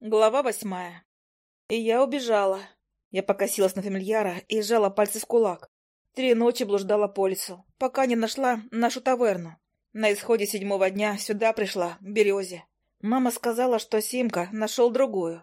Глава восьмая. И я убежала. Я покосилась на фамильяра и сжала пальцы в кулак. Три ночи блуждала по лесу, пока не нашла нашу таверну. На исходе седьмого дня сюда пришла, в Березе. Мама сказала, что Симка нашел другую.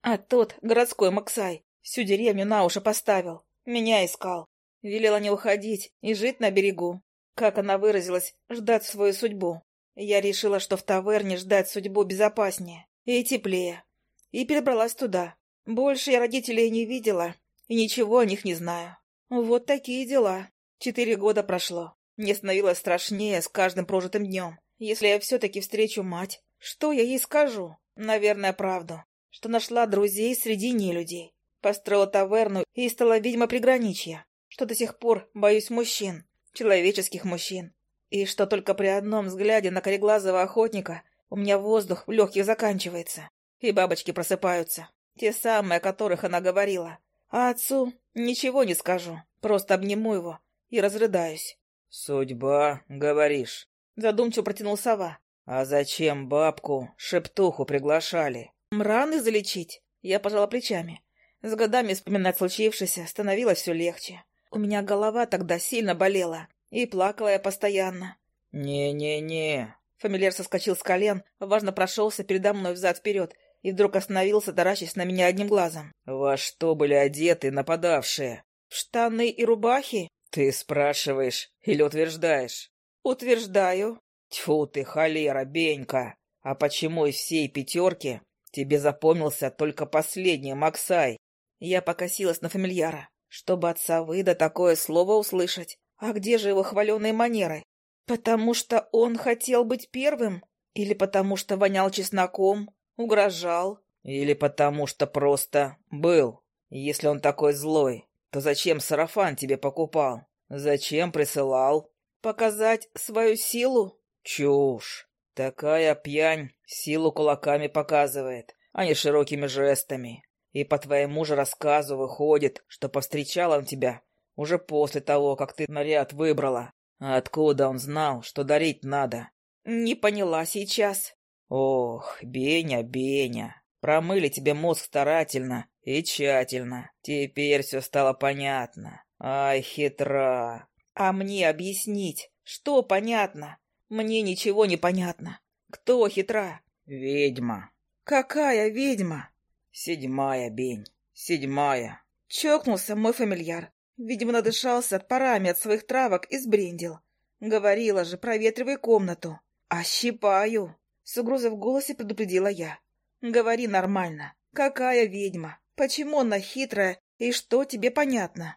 А тот, городской Максай, всю деревню на уши поставил. Меня искал. Велела не уходить и жить на берегу. Как она выразилась, ждать свою судьбу. Я решила, что в таверне ждать судьбу безопаснее и теплее и перебралась туда. Больше я родителей не видела и ничего о них не знаю. Вот такие дела. Четыре года прошло. Мне становилось страшнее с каждым прожитым днем. Если я все-таки встречу мать, что я ей скажу? Наверное, правду. Что нашла друзей среди нелюдей. Построила таверну и стала ведьма приграничья. Что до сих пор боюсь мужчин. Человеческих мужчин. И что только при одном взгляде на кореглазого охотника у меня воздух в легких заканчивается. И бабочки просыпаются. Те самые, о которых она говорила. А отцу ничего не скажу. Просто обниму его и разрыдаюсь. «Судьба, говоришь?» Задумчиво протянул сова. «А зачем бабку, шептуху приглашали?» «Мраны залечить?» Я пожала плечами. С годами вспоминать случившееся становилось все легче. У меня голова тогда сильно болела, и плакала я постоянно. «Не-не-не». Фамильяр соскочил с колен, важно прошелся передо мной взад-вперед и вдруг остановился, таращась на меня одним глазом. «Во что были одеты нападавшие?» «В штаны и рубахи?» «Ты спрашиваешь или утверждаешь?» «Утверждаю». «Тьфу ты, холера, Бенька! А почему из всей пятерки тебе запомнился только последний Максай?» Я покосилась на фамильяра, чтобы от да такое слово услышать. А где же его хваленые манеры? Потому что он хотел быть первым? Или потому что вонял чесноком? Угрожал. Или потому что просто был. Если он такой злой, то зачем сарафан тебе покупал? Зачем присылал? Показать свою силу? Чушь. Такая пьянь силу кулаками показывает, а не широкими жестами. И по твоему же рассказу выходит, что повстречал он тебя уже после того, как ты наряд выбрала. А откуда он знал, что дарить надо? Не поняла сейчас. Ох, Беня, Беня, промыли тебе мозг старательно и тщательно. Теперь все стало понятно. Ай, хитра. А мне объяснить, что понятно? Мне ничего не понятно. Кто хитра? Ведьма. Какая ведьма? Седьмая, Бень, седьмая. Чокнулся мой фамильяр. Видимо, надышался от парами от своих травок и сбрендил. Говорила же, проветривай комнату. Ощипаю. С угрозой в голосе предупредила я. «Говори нормально. Какая ведьма? Почему она хитрая? И что тебе понятно?»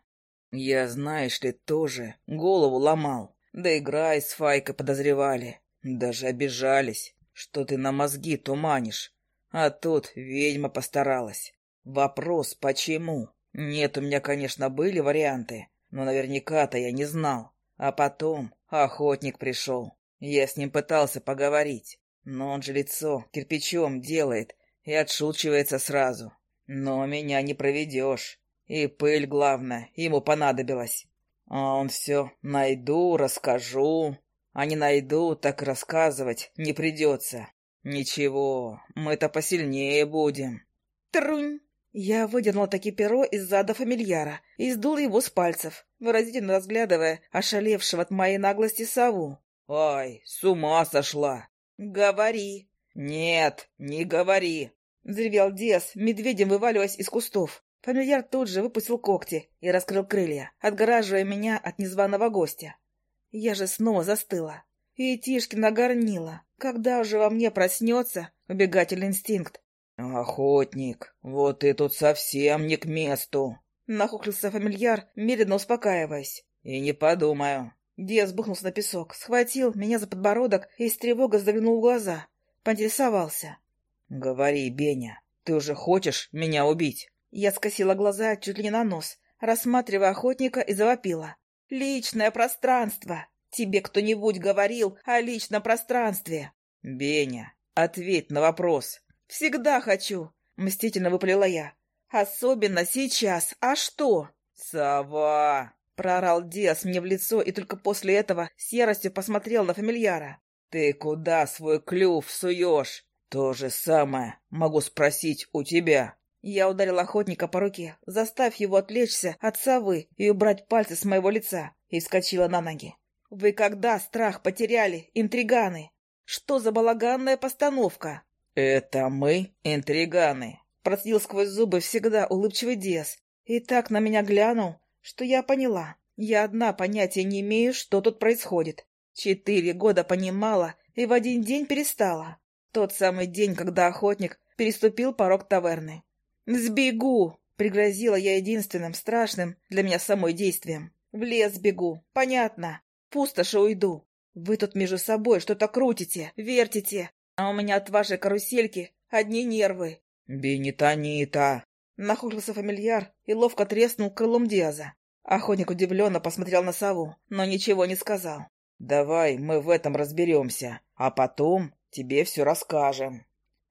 «Я, знаешь ли, тоже голову ломал. Да играй с Файкой подозревали. Даже обижались, что ты на мозги туманишь. А тут ведьма постаралась. Вопрос, почему? Нет, у меня, конечно, были варианты, но наверняка-то я не знал. А потом охотник пришел. Я с ним пытался поговорить. Но он же лицо кирпичом делает и отшучивается сразу. Но меня не проведешь. И пыль, главное, ему понадобилась. А он все найду, расскажу. А не найду, так рассказывать не придется. Ничего, мы-то посильнее будем. Трунь! Я выдернула таки перо из зада фамильяра и сдул его с пальцев, выразительно разглядывая ошалевшего от моей наглости сову. «Ай, с ума сошла! «Говори!» «Нет, не говори!» — взревел Диас, медведем вываливаясь из кустов. Фамильяр тут же выпустил когти и раскрыл крылья, отгораживая меня от незваного гостя. Я же снова застыла. И Тишкина горнила. Когда уже во мне проснется убегательный инстинкт? «Охотник, вот ты тут совсем не к месту!» Нахуклился фамильяр, медленно успокаиваясь. «И не подумаю. Диас бухнулся на песок, схватил меня за подбородок и с тревогой заглянул в глаза. Поинтересовался. — Говори, Беня, ты уже хочешь меня убить? Я скосила глаза чуть ли не на нос, рассматривая охотника и завопила. — Личное пространство! Тебе кто-нибудь говорил о личном пространстве? — Беня, ответь на вопрос. — Всегда хочу! — мстительно выпалила я. — Особенно сейчас. А что? — Сова! Проорал Диас мне в лицо и только после этого с яростью посмотрел на фамильяра. «Ты куда свой клюв суешь? То же самое могу спросить у тебя. Я ударил охотника по руке, заставив его отвлечься от совы и убрать пальцы с моего лица, и вскочила на ноги. «Вы когда страх потеряли, интриганы? Что за балаганная постановка?» «Это мы, интриганы», — процедил сквозь зубы всегда улыбчивый Диас, и так на меня глянул, что я поняла. Я одна понятия не имею, что тут происходит. Четыре года понимала и в один день перестала. Тот самый день, когда охотник переступил порог таверны. «Сбегу!» — пригрозила я единственным страшным для меня самой действием. «В лес бегу, понятно. Пустоши уйду. Вы тут между собой что-то крутите, вертите, а у меня от вашей карусельки одни нервы». «Бенитонита!» — нахмурился фамильяр и ловко треснул крылом Диаза. Охотник удивленно посмотрел на сову, но ничего не сказал. «Давай мы в этом разберемся, а потом тебе все расскажем».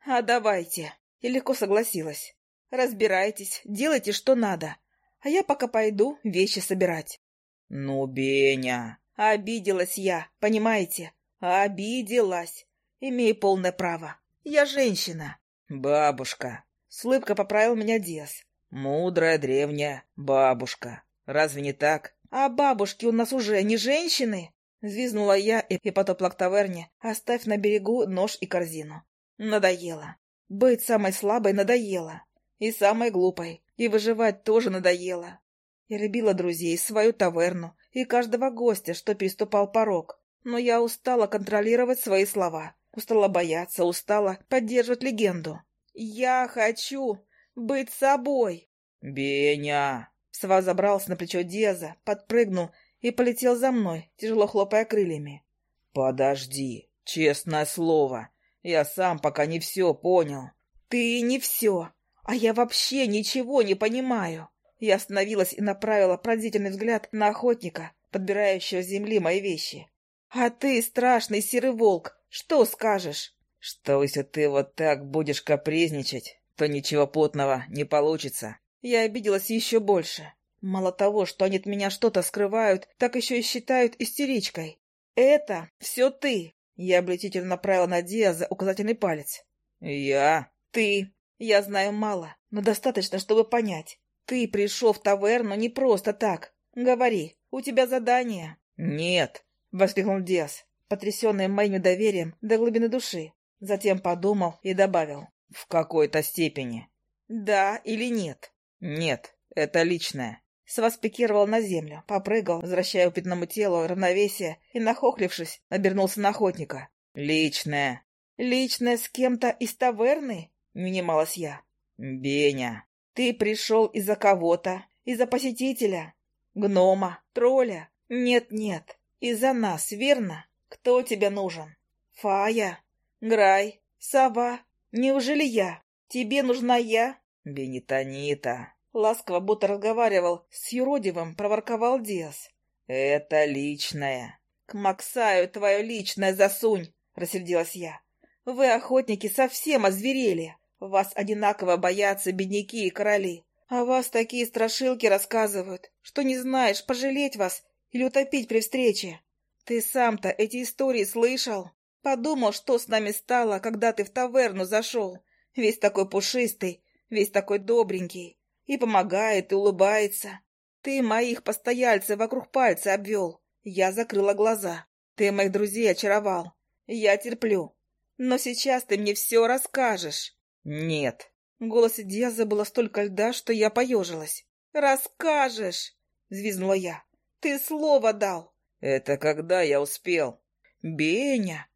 «А давайте!» И легко согласилась. Разбирайтесь, делайте, что надо. А я пока пойду вещи собирать. Ну, Беня... Обиделась я, понимаете? Обиделась. Имею полное право. Я женщина. Бабушка. С улыбкой поправил меня Диас. Мудрая древняя бабушка. Разве не так? А бабушки у нас уже не женщины? Звизнула я и потопла к таверне, оставь на берегу нож и корзину. Надоело. Быть самой слабой надоело. И самой глупой. И выживать тоже надоело. Я любила друзей, свою таверну и каждого гостя, что переступал порог. Но я устала контролировать свои слова. Устала бояться, устала поддерживать легенду. «Я хочу быть собой!» «Беня!» Сва забрался на плечо Диаза, подпрыгнул и полетел за мной, тяжело хлопая крыльями. «Подожди, честное слово, я сам пока не все понял». «Ты не все!» А я вообще ничего не понимаю. Я остановилась и направила пронзительный взгляд на охотника, подбирающего с земли мои вещи. А ты, страшный серый волк, что скажешь? Что, если ты вот так будешь капризничать, то ничего путного не получится. Я обиделась еще больше. Мало того, что они от меня что-то скрывают, так еще и считают истеричкой. Это все ты. Я облетительно направила на Диаза указательный палец. Я? Ты. Я знаю мало, но достаточно, чтобы понять. Ты пришел в таверну не просто так. Говори, у тебя задание. Нет, воскликнул Диас, потрясенный моим доверием до глубины души. Затем подумал и добавил. В какой-то степени. Да или нет? Нет, это личное. Сваспикировал на землю, попрыгал, возвращая упитанному телу равновесие и, нахохлившись, обернулся на охотника. «Личное». «Личное с кем-то из таверны?» Не унималась я. «Беня!» «Ты пришел из-за кого-то, из-за посетителя, гнома, тролля. Нет-нет, из-за нас, верно? Кто тебе нужен? Фая? Грай? Сова? Неужели я? Тебе нужна я?» «Бенитонита!» Ласково, будто разговаривал с юродивым, проворковал Диас. «Это личное!» «К Максаю твое личное засунь!» — рассердилась я. «Вы, охотники, совсем озверели!» Вас одинаково боятся бедняки и короли. А вас такие страшилки рассказывают, что не знаешь, пожалеть вас или утопить при встрече. Ты сам-то эти истории слышал? Подумал, что с нами стало, когда ты в таверну зашел. Весь такой пушистый, весь такой добренький. И помогает, и улыбается. Ты моих постояльцев вокруг пальца обвел. Я закрыла глаза. Ты моих друзей очаровал. Я терплю. Но сейчас ты мне все расскажешь. «Нет». В голосе Диаза было столько льда, что я поежилась. «Расскажешь!» — взвизгнула я. «Ты слово дал!» «Это когда я успел?» «Беня,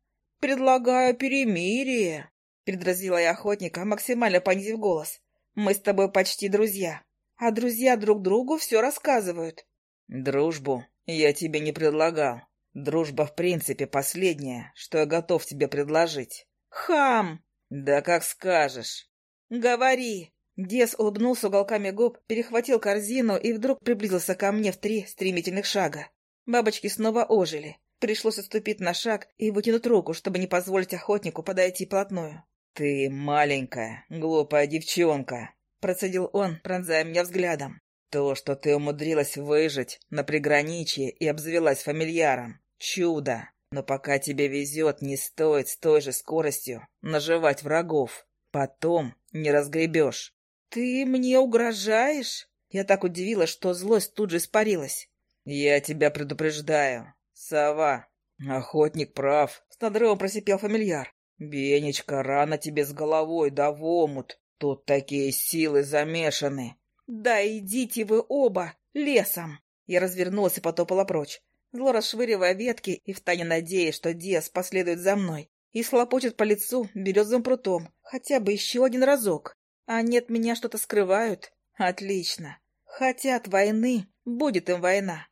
предлагаю перемирие!» — предразила я охотника, максимально понизив голос. «Мы с тобой почти друзья, а друзья друг другу все рассказывают». «Дружбу я тебе не предлагал. Дружба, в принципе, последняя, что я готов тебе предложить». «Хам!» «Да как скажешь». «Говори». Дес улыбнулся уголками губ, перехватил корзину и вдруг приблизился ко мне в три стремительных шага. Бабочки снова ожили. Пришлось отступить на шаг и вытянуть руку, чтобы не позволить охотнику подойти плотную. «Ты маленькая, глупая девчонка», — процедил он, пронзая меня взглядом. «То, что ты умудрилась выжить на приграничье и обзавелась фамильяром — чудо. Но пока тебе везет, не стоит с той же скоростью наживать врагов. Потом не разгребешь. Ты мне угрожаешь? Я так удивилась, что злость тут же испарилась. Я тебя предупреждаю. Сова, охотник прав. С надрывом просипел фамильяр. Бенечка, рано тебе с головой да в омут. Тут такие силы замешаны. Да идите вы оба лесом. Я развернулась и потопала прочь, зло расшвыривая ветки и втайне надеясь, что Диас последует за мной и слопочет по лицу березовым прутом хотя бы еще один разок. А нет, меня что-то скрывают. Отлично. Хотят войны, будет им война.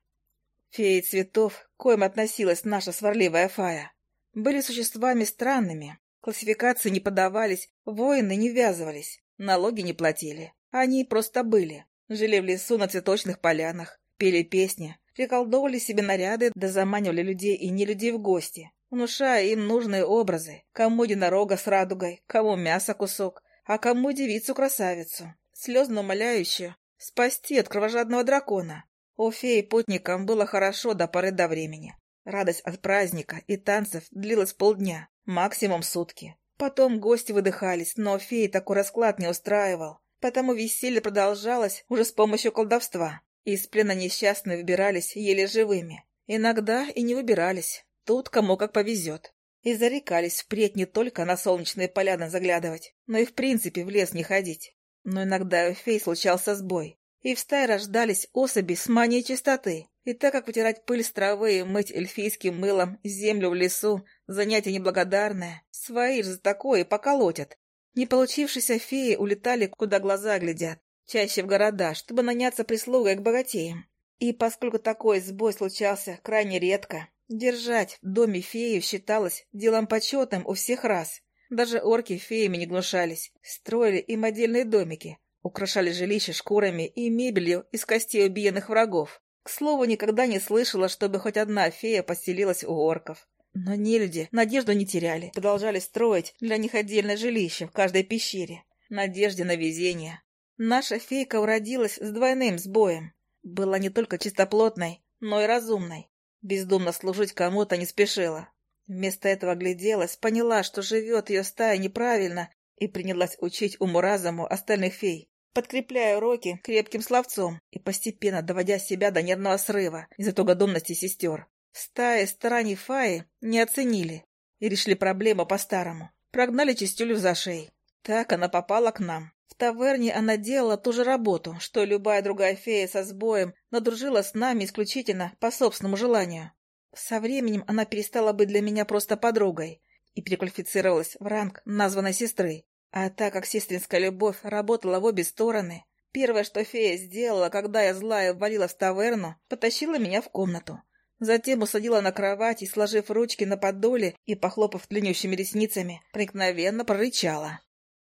Феи цветов, коим относилась наша сварливая Фая, были существами странными. Классификации не подавались, воины не ввязывались, налоги не платили. Они просто были. Жили в лесу на цветочных полянах, пели песни, приколдовывали себе наряды да заманивали людей и не людей в гости, внушая им нужные образы. Кому единорога с радугой, кому мясо кусок, а кому девицу-красавицу, слезно умоляющую спасти от кровожадного дракона. У феи путникам было хорошо до поры до времени. Радость от праздника и танцев длилась полдня, максимум сутки. Потом гости выдыхались, но феи такой расклад не устраивал, потому веселье продолжалось уже с помощью колдовства. Из плена несчастные выбирались еле живыми. Иногда и не выбирались, тут кому как повезет и зарекались впредь не только на солнечные поляны заглядывать, но и в принципе в лес не ходить. Но иногда у фей случался сбой, и в стае рождались особи с манией чистоты. И так как вытирать пыль с травы и мыть эльфийским мылом землю в лесу – занятие неблагодарное, свои же за такое поколотят. Не получившиеся феи улетали, куда глаза глядят, чаще в города, чтобы наняться прислугой к богатеям. И поскольку такой сбой случался крайне редко, Держать в доме фею считалось делом почетным у всех раз. Даже орки феями не гнушались. Строили им отдельные домики, украшали жилище шкурами и мебелью из костей убиенных врагов. К слову, никогда не слышала, чтобы хоть одна фея поселилась у орков. Но нелюди надежду не теряли, продолжали строить для них отдельное жилище в каждой пещере. Надежде на везение. Наша фейка уродилась с двойным сбоем. Была не только чистоплотной, но и разумной. Бездумно служить кому-то не спешила. Вместо этого гляделась, поняла, что живет ее стая неправильно, и принялась учить уму-разуму остальных фей, подкрепляя уроки крепким словцом и постепенно доводя себя до нервного срыва из-за тугодумности сестер. Стаи стараний Фаи не оценили и решили проблему по-старому. Прогнали чистюлю за шеей. Так она попала к нам. В таверне она делала ту же работу, что любая другая фея со сбоем, но дружила с нами исключительно по собственному желанию. Со временем она перестала быть для меня просто подругой и переквалифицировалась в ранг названной сестры. А так как сестринская любовь работала в обе стороны, первое, что фея сделала, когда я злая ввалила в таверну, потащила меня в комнату. Затем усадила на кровать и, сложив ручки на подоле и похлопав длиннющими ресницами, проникновенно прорычала.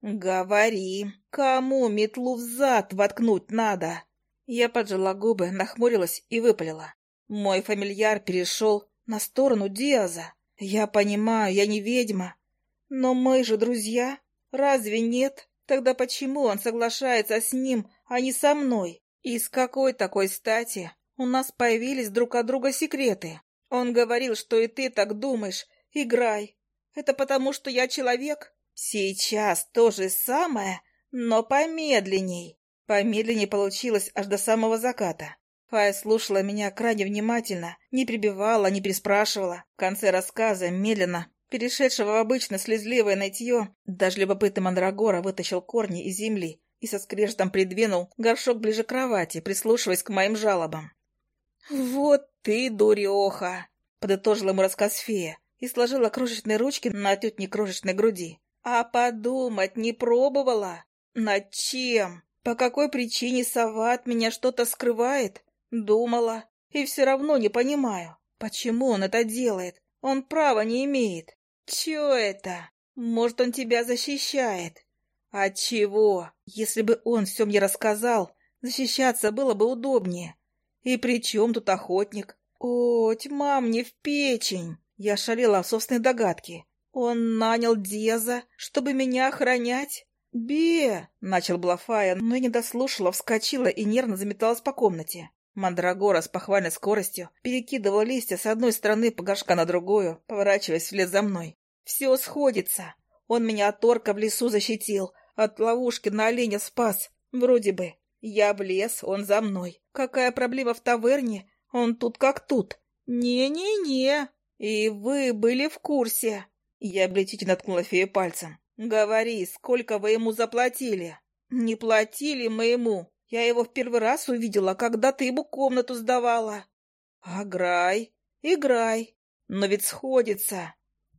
«Говори, кому метлу в зад воткнуть надо?» Я поджала губы, нахмурилась и выпалила. Мой фамильяр перешел на сторону Диаза. Я понимаю, я не ведьма. Но мы же друзья. Разве нет? Тогда почему он соглашается с ним, а не со мной? И с какой такой стати у нас появились друг от друга секреты? Он говорил, что и ты так думаешь. Играй. Это потому, что я человек? Сейчас то же самое, но помедленней. Помедленней получилось аж до самого заката. Фая слушала меня крайне внимательно, не прибивала, не переспрашивала. В конце рассказа, медленно, перешедшего в обычно слезливое нытье, даже любопытный мандрагора вытащил корни из земли и со скрежетом придвинул горшок ближе к кровати, прислушиваясь к моим жалобам. «Вот ты дуреха!» — подытожила ему рассказ фея и сложила крошечные ручки на отнюдь крошечной груди. А подумать не пробовала? Над чем? По какой причине сова от меня что-то скрывает? Думала. И все равно не понимаю, почему он это делает. Он права не имеет. Че это? Может, он тебя защищает? От чего? Если бы он все мне рассказал, защищаться было бы удобнее. И при чем тут охотник? О, тьма мне в печень! Я шалила в собственной догадке. «Он нанял Деза, чтобы меня охранять?» «Бе!» — начал Блафая, но не дослушала, вскочила и нервно заметалась по комнате. Мандрагора с похвальной скоростью перекидывала листья с одной стороны погоршка на другую, поворачиваясь вслед за мной. Все сходится. Он меня от орка в лесу защитил, от ловушки на оленя спас. Вроде бы. Я в лес, он за мной. Какая проблема в таверне? Он тут как тут. Не-не-не. И вы были в курсе. Я облетительно ткнула фею пальцем. Говори, сколько вы ему заплатили? Не платили мы ему. Я его в первый раз увидела, когда ты ему комнату сдавала. Играй, играй. Но ведь сходится.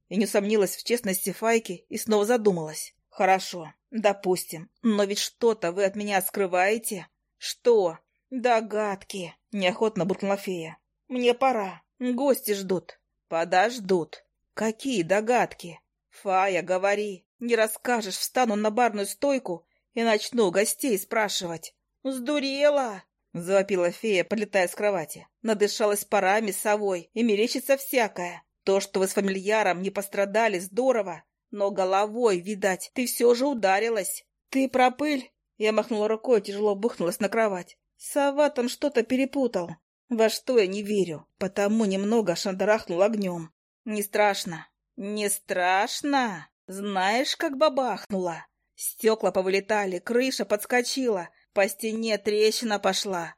И не сомнилась в честности Файки и снова задумалась. Хорошо, допустим. Но ведь что-то вы от меня скрываете. Что? Догадки. Неохотно буркнула фея. Мне пора. Гости ждут. Подождут. Какие догадки? Фая, говори. Не расскажешь, встану на барную стойку и начну гостей спрашивать. «Сдурела!» — завопила фея, подлетая с кровати. Надышалась парами совой и мерещится всякое. То, что вы с фамильяром не пострадали, здорово, но головой, видать, ты все же ударилась. Ты про пыль? Я махнула рукой и тяжело бухнулась на кровать. Сова там что-то перепутал. Во что я не верю, потому немного шандарахнул огнем. Не страшно. Не страшно. Знаешь, как бабахнула? Стекла повылетали, крыша подскочила, по стене трещина пошла.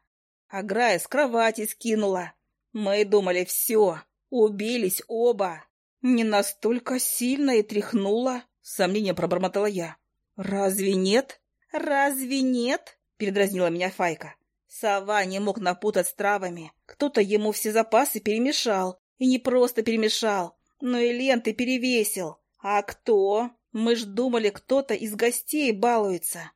Аграя с кровати скинула. Мы думали, все, убились оба. Не настолько сильно и тряхнула, с сомнением пробормотала я. Разве нет? Разве нет? Передразнила меня Файка. Сова не мог напутать с травами. Кто-то ему все запасы перемешал. И не просто перемешал, но и ленты перевесил. А кто? Мы ж думали, кто-то из гостей балуется.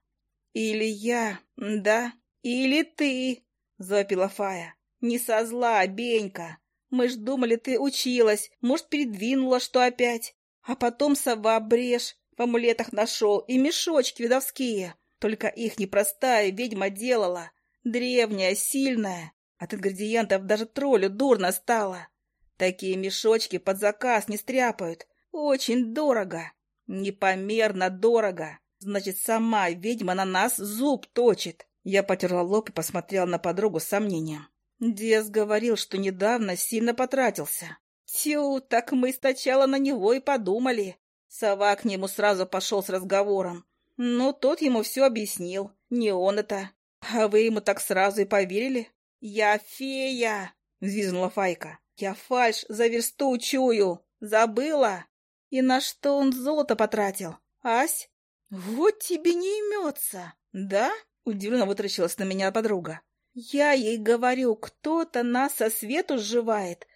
Или я, да, или ты, завопила Фая. Не со зла, Бенька. Мы ж думали, ты училась, может, передвинула что опять. А потом сова брешь в амулетах нашел и мешочки видовские. Только их непростая ведьма делала. Древняя, сильная. От ингредиентов даже троллю дурно стало. Такие мешочки под заказ не стряпают. Очень дорого. Непомерно дорого. Значит, сама ведьма на нас зуб точит. Я потерла лоб и посмотрела на подругу с сомнением. Дес говорил, что недавно сильно потратился. Тю, так мы сначала на него и подумали. Сова к нему сразу пошел с разговором. Но тот ему все объяснил. Не он это. А вы ему так сразу и поверили? Я фея, взвизгнула Файка. Я фальш за версту чую. Забыла? И на что он золото потратил? Ась? Вот тебе не имется. Да? Удивленно вытаращилась на меня подруга. Я ей говорю, кто-то нас со свету сживает,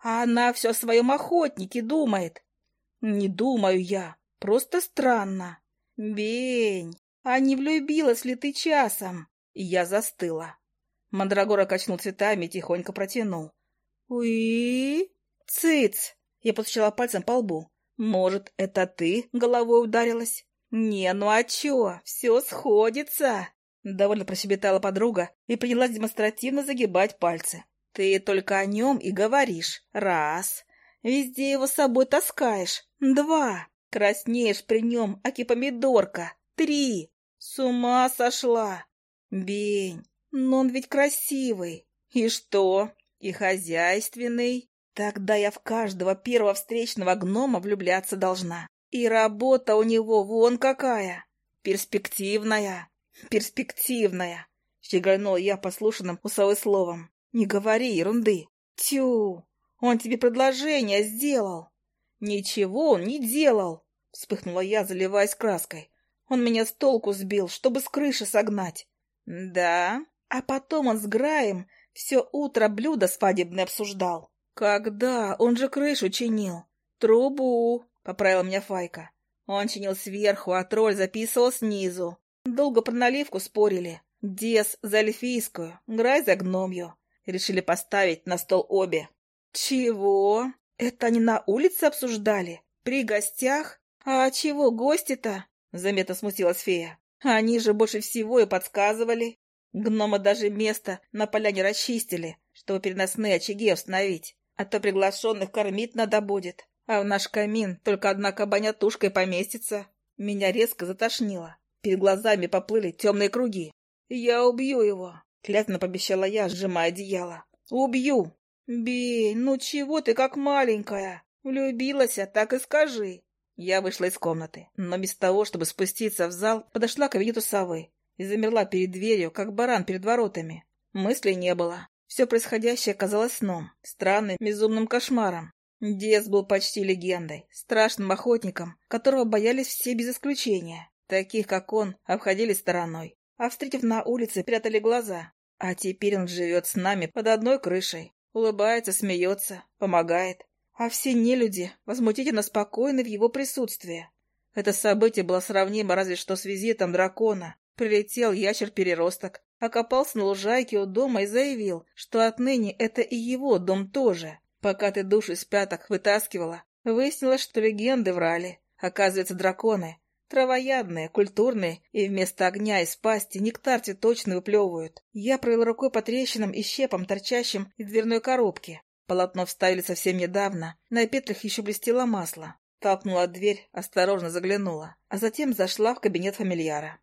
а она все о своем охотнике думает. Не думаю я, просто странно. Бень, а не влюбилась ли ты часом? Я застыла. Мандрагора качнул цветами и тихонько протянул. «Уи? Цыц!» Я постучала пальцем по лбу. «Может, это ты головой ударилась?» «Не, ну а чё? Все сходится!» Довольно прощебетала подруга и принялась демонстративно загибать пальцы. «Ты только о нем и говоришь. Раз. Везде его с собой таскаешь. Два. Краснеешь при нем, аки помидорка. Три. С ума сошла. Бень, но он ведь красивый. И что? И хозяйственный. Тогда я в каждого первого встречного гнома влюбляться должна. И работа у него вон какая. Перспективная. Перспективная. Щеголянула я послушанным усовой словом. Не говори ерунды. Тю, он тебе предложение сделал. Ничего он не делал. Вспыхнула я, заливаясь краской. Он меня с толку сбил, чтобы с крыши согнать. Да? А потом он с Граем все утро блюдо свадебное обсуждал. Когда? Он же крышу чинил. Трубу, поправила меня Файка. Он чинил сверху, а тролль записывал снизу. Долго про наливку спорили. Дес за эльфийскую, Грай за гномью. Решили поставить на стол обе. Чего? Это они на улице обсуждали? При гостях? А чего гости-то? Заметно смутилась фея. Они же больше всего и подсказывали. Гномы даже место на поляне расчистили, чтобы переносные очаги установить. А то приглашенных кормить надо будет. А в наш камин только одна кабаня тушкой поместится. Меня резко затошнило. Перед глазами поплыли темные круги. Я убью его. Клятно пообещала я, сжимая одеяло. «Убью!» «Бей, ну чего ты как маленькая? Влюбилась, а так и скажи!» Я вышла из комнаты, но без того, чтобы спуститься в зал, подошла к кабинету совы и замерла перед дверью, как баран перед воротами. Мыслей не было. Все происходящее казалось сном, странным, безумным кошмаром. Дес был почти легендой, страшным охотником, которого боялись все без исключения. Таких, как он, обходили стороной, а встретив на улице, прятали глаза. А теперь он живет с нами под одной крышей, улыбается, смеется, помогает. А все нелюди возмутительно спокойны в его присутствии. Это событие было сравнимо разве что с визитом дракона. Прилетел ящер-переросток, окопался на лужайке у дома и заявил, что отныне это и его дом тоже. Пока ты душу из пяток вытаскивала, выяснилось, что легенды врали. Оказывается, драконы Травоядные, культурные, и вместо огня из пасти нектар точно выплевывают. Я провел рукой по трещинам и щепам, торчащим из дверной коробки. Полотно вставили совсем недавно, на петлях еще блестело масло. Толкнула дверь, осторожно заглянула, а затем зашла в кабинет фамильяра.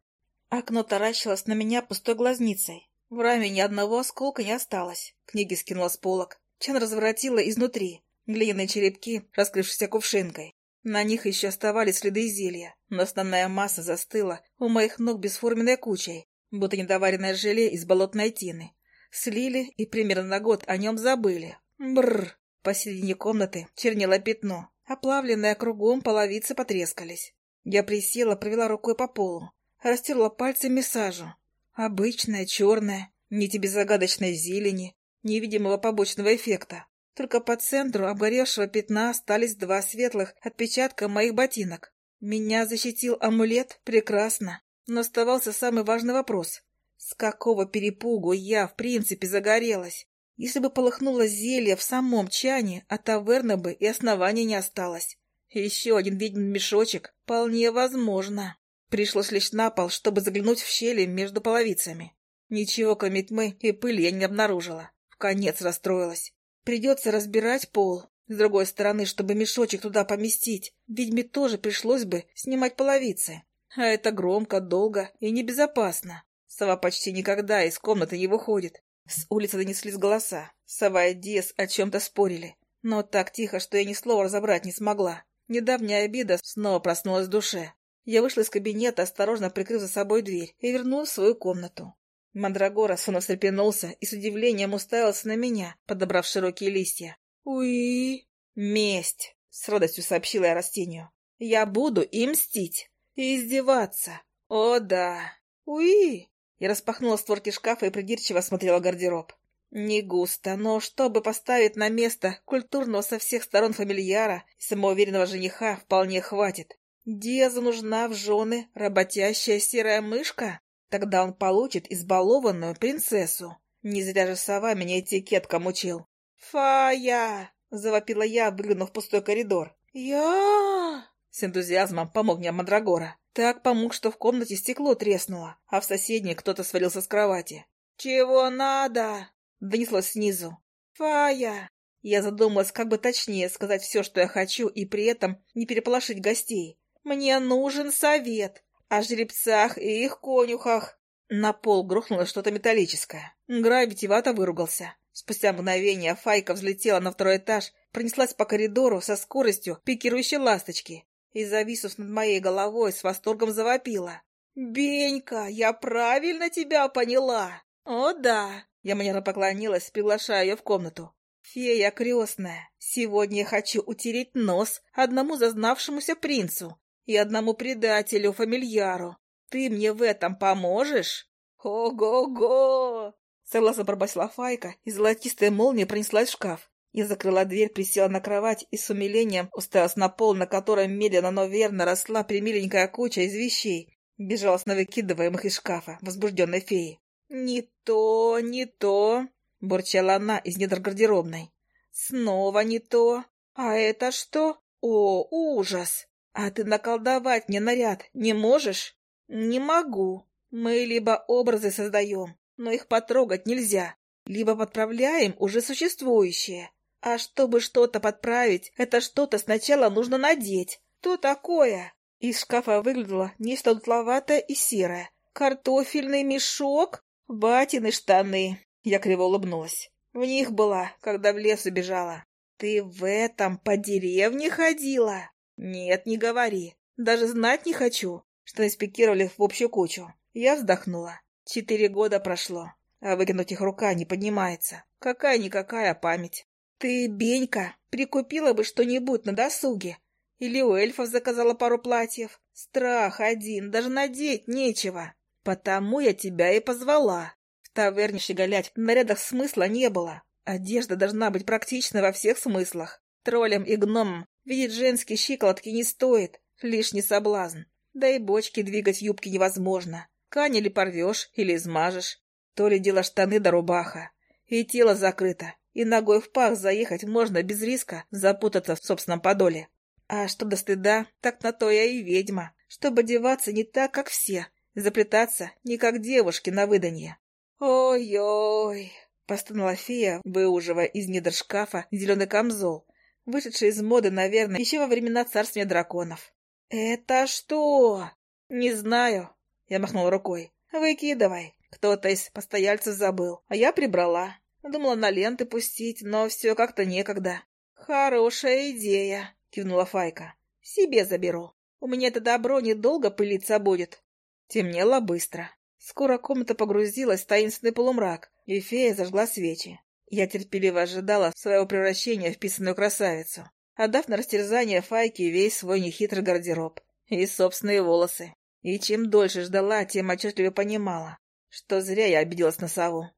Окно таращилось на меня пустой глазницей. В раме ни одного осколка не осталось. Книги скинула с полок. Чан разворотила изнутри. Глиняные черепки, раскрывшиеся кувшинкой. На них еще оставались следы зелья, но основная масса застыла у моих ног бесформенной кучей, будто недоваренное желе из болотной тины. Слили и примерно на год о нем забыли. Бррр! Посередине комнаты чернело пятно. Оплавленное кругом половицы потрескались. Я присела, провела рукой по полу. Растерла пальцами сажу. Обычная, черная, нити беззагадочной зелени, невидимого побочного эффекта. Только по центру обгоревшего пятна остались два светлых отпечатка моих ботинок. Меня защитил амулет? Прекрасно. Но оставался самый важный вопрос. С какого перепугу я, в принципе, загорелась? Если бы полыхнуло зелье в самом чане, от таверны бы и основания не осталось. Еще один ведьмин мешочек вполне возможно. Пришлось лишь на пол, чтобы заглянуть в щели между половицами. Ничего, кроме тьмы и пыли, я не обнаружила. Конец расстроилась. Придется разбирать пол. С другой стороны, чтобы мешочек туда поместить, ведьме тоже пришлось бы снимать половицы. А это громко, долго и небезопасно. Сова почти никогда из комнаты не выходит. С улицы донеслись голоса. Сова и Диас о чем-то спорили. Но так тихо, что я ни слова разобрать не смогла. Недавняя обида снова проснулась в душе. Я вышла из кабинета, осторожно прикрыв за собой дверь, и вернулась в свою комнату. Мандрагора сонно встрепенулся и с удивлением уставился на меня, подобрав широкие листья. «Уи!» «Месть!» — с радостью сообщила я растению. «Я буду и мстить, и издеваться. О, да! Уи!» Я распахнула створки шкафа и придирчиво осмотрела гардероб. Не густо, но чтобы поставить на место культурного со всех сторон фамильяра и самоуверенного жениха вполне хватит. Диазу нужна в жены работящая серая мышка? Тогда он получит избалованную принцессу. Не зря же сова меня этикеткам учил. «Фая!» — завопила я, выглянув в пустой коридор. «Я!» — с энтузиазмом помог мне Мандрагора. Так помог, что в комнате стекло треснуло, а в соседней кто-то свалился с кровати. «Чего надо?» — донеслось снизу. «Фая!» Я задумалась, как бы точнее сказать все, что я хочу, и при этом не переполошить гостей. «Мне нужен совет о жеребцах и их конюхах. На пол грохнуло что-то металлическое. Грай витивато выругался. Спустя мгновение Файка взлетела на второй этаж, пронеслась по коридору со скоростью пикирующей ласточки и, зависнув над моей головой, с восторгом завопила. «Бенька, я правильно тебя поняла!» «О, да!» Я манерно поклонилась, приглашая ее в комнату. «Фея крестная, сегодня я хочу утереть нос одному зазнавшемуся принцу, и одному предателю-фамильяру. Ты мне в этом поможешь? Ого-го! Согласно пробасила Файка, и золотистая молния пронеслась в шкаф. Я закрыла дверь, присела на кровать и с умилением уставилась на пол, на котором медленно, но верно росла примиленькая куча из вещей, безжалостно выкидываемых из шкафа, возбужденной феей. «Не то, не то!» — бурчала она из недр гардеробной. «Снова не то! А это что? О, ужас! «А ты наколдовать мне наряд не можешь?» «Не могу. Мы либо образы создаем, но их потрогать нельзя, либо подправляем уже существующее. А чтобы что-то подправить, это что-то сначала нужно надеть. То такое?» Из шкафа выглядело нечто дутловатое и серое. «Картофельный мешок? Батины штаны. Я криво улыбнулась. В них была, когда в лес убежала. Ты в этом по деревне ходила? Нет, не говори. Даже знать не хочу, что инспектировали в общую кучу. Я вздохнула. Четыре года прошло, а выкинуть их рука не поднимается. Какая-никакая память. Ты, Бенька, прикупила бы что-нибудь на досуге. Или у эльфов заказала пару платьев. Страх один, даже надеть нечего. Потому я тебя и позвала. В таверне щеголять в нарядах смысла не было. Одежда должна быть практична во всех смыслах. Троллям и гномам видеть женские щиколотки не стоит. Лишний соблазн. Да и бочки двигать юбки невозможно. Ткань или порвешь, или измажешь. То ли дело штаны да рубаха. И тело закрыто. И ногой в пах заехать можно без риска запутаться в собственном подоле. А что до стыда, так на то я и ведьма. Чтобы одеваться не так, как все. Заплетаться не как девушки на выданье. «Ой-ой!» — постонала фея, выуживая из недр шкафа зеленый камзол, вышедший из моды, наверное, еще во времена царствия драконов. «Это что?» «Не знаю», — я махнула рукой. «Выкидывай. Кто-то из постояльцев забыл, а я прибрала. Думала на ленты пустить, но все как-то некогда». «Хорошая идея», — кивнула Файка. «Себе заберу. У меня это добро недолго пылиться будет». Темнело быстро. Скоро комната погрузилась в таинственный полумрак, и фея зажгла свечи. Я терпеливо ожидала своего превращения в писаную красавицу отдав на растерзание Файке весь свой нехитрый гардероб и собственные волосы. И чем дольше ждала, тем отчетливо понимала, что зря я обиделась на сову.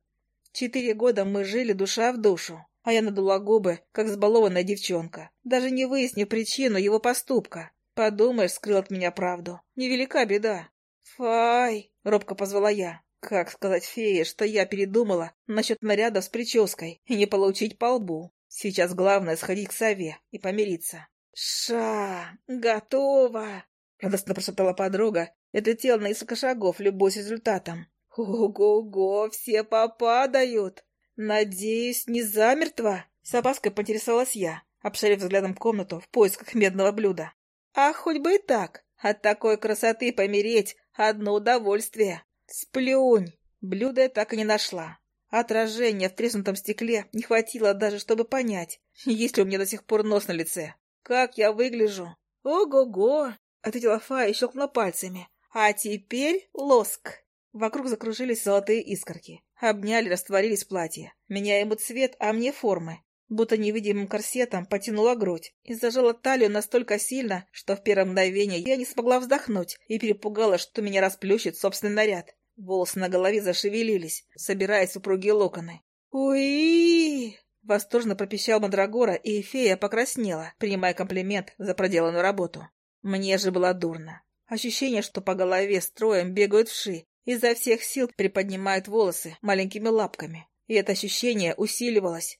Четыре года мы жили душа в душу, а я надула губы, как сбалованная девчонка, даже не выяснив причину его поступка. Подумаешь, скрыл от меня правду. Невелика беда. «Фай!» — робко позвала я. Как сказать фее, что я передумала насчет наряда с прической и не получить по лбу? Сейчас главное сходить к сове и помириться. «Ша! Готово!» — радостно прошептала подруга и отлетела на несколько шагов, любой с результатом. «Ого-го! Все попадают! Надеюсь, не замертво?» С опаской поинтересовалась я, обшарив взглядом комнату в поисках медного блюда. «А хоть бы и так! От такой красоты помереть — одно удовольствие! Сплюнь!» Блюдо я так и не нашла. Отражения в треснутом стекле не хватило даже, чтобы понять, есть ли у меня до сих пор нос на лице. Как я выгляжу? Ого-го! Ответила Фая и щелкнула пальцами. А теперь лоск. Вокруг закружились золотые искорки. Обняли, растворились платья. Ему цвет, а мне формы. Будто невидимым корсетом потянула грудь и зажала талию настолько сильно, что в первое мгновение я не смогла вздохнуть и перепугалась, что меня расплющит собственный наряд. Волосы на голове зашевелились, собираясь в упругие локоны. «Уи!» — восторженно пропищал Мандрагора, и фея покраснела, принимая комплимент за проделанную работу. Мне же было дурно. Ощущение, что по голове строем бегают вши, изо всех сил приподнимают волосы маленькими лапками. И это ощущение усиливалось.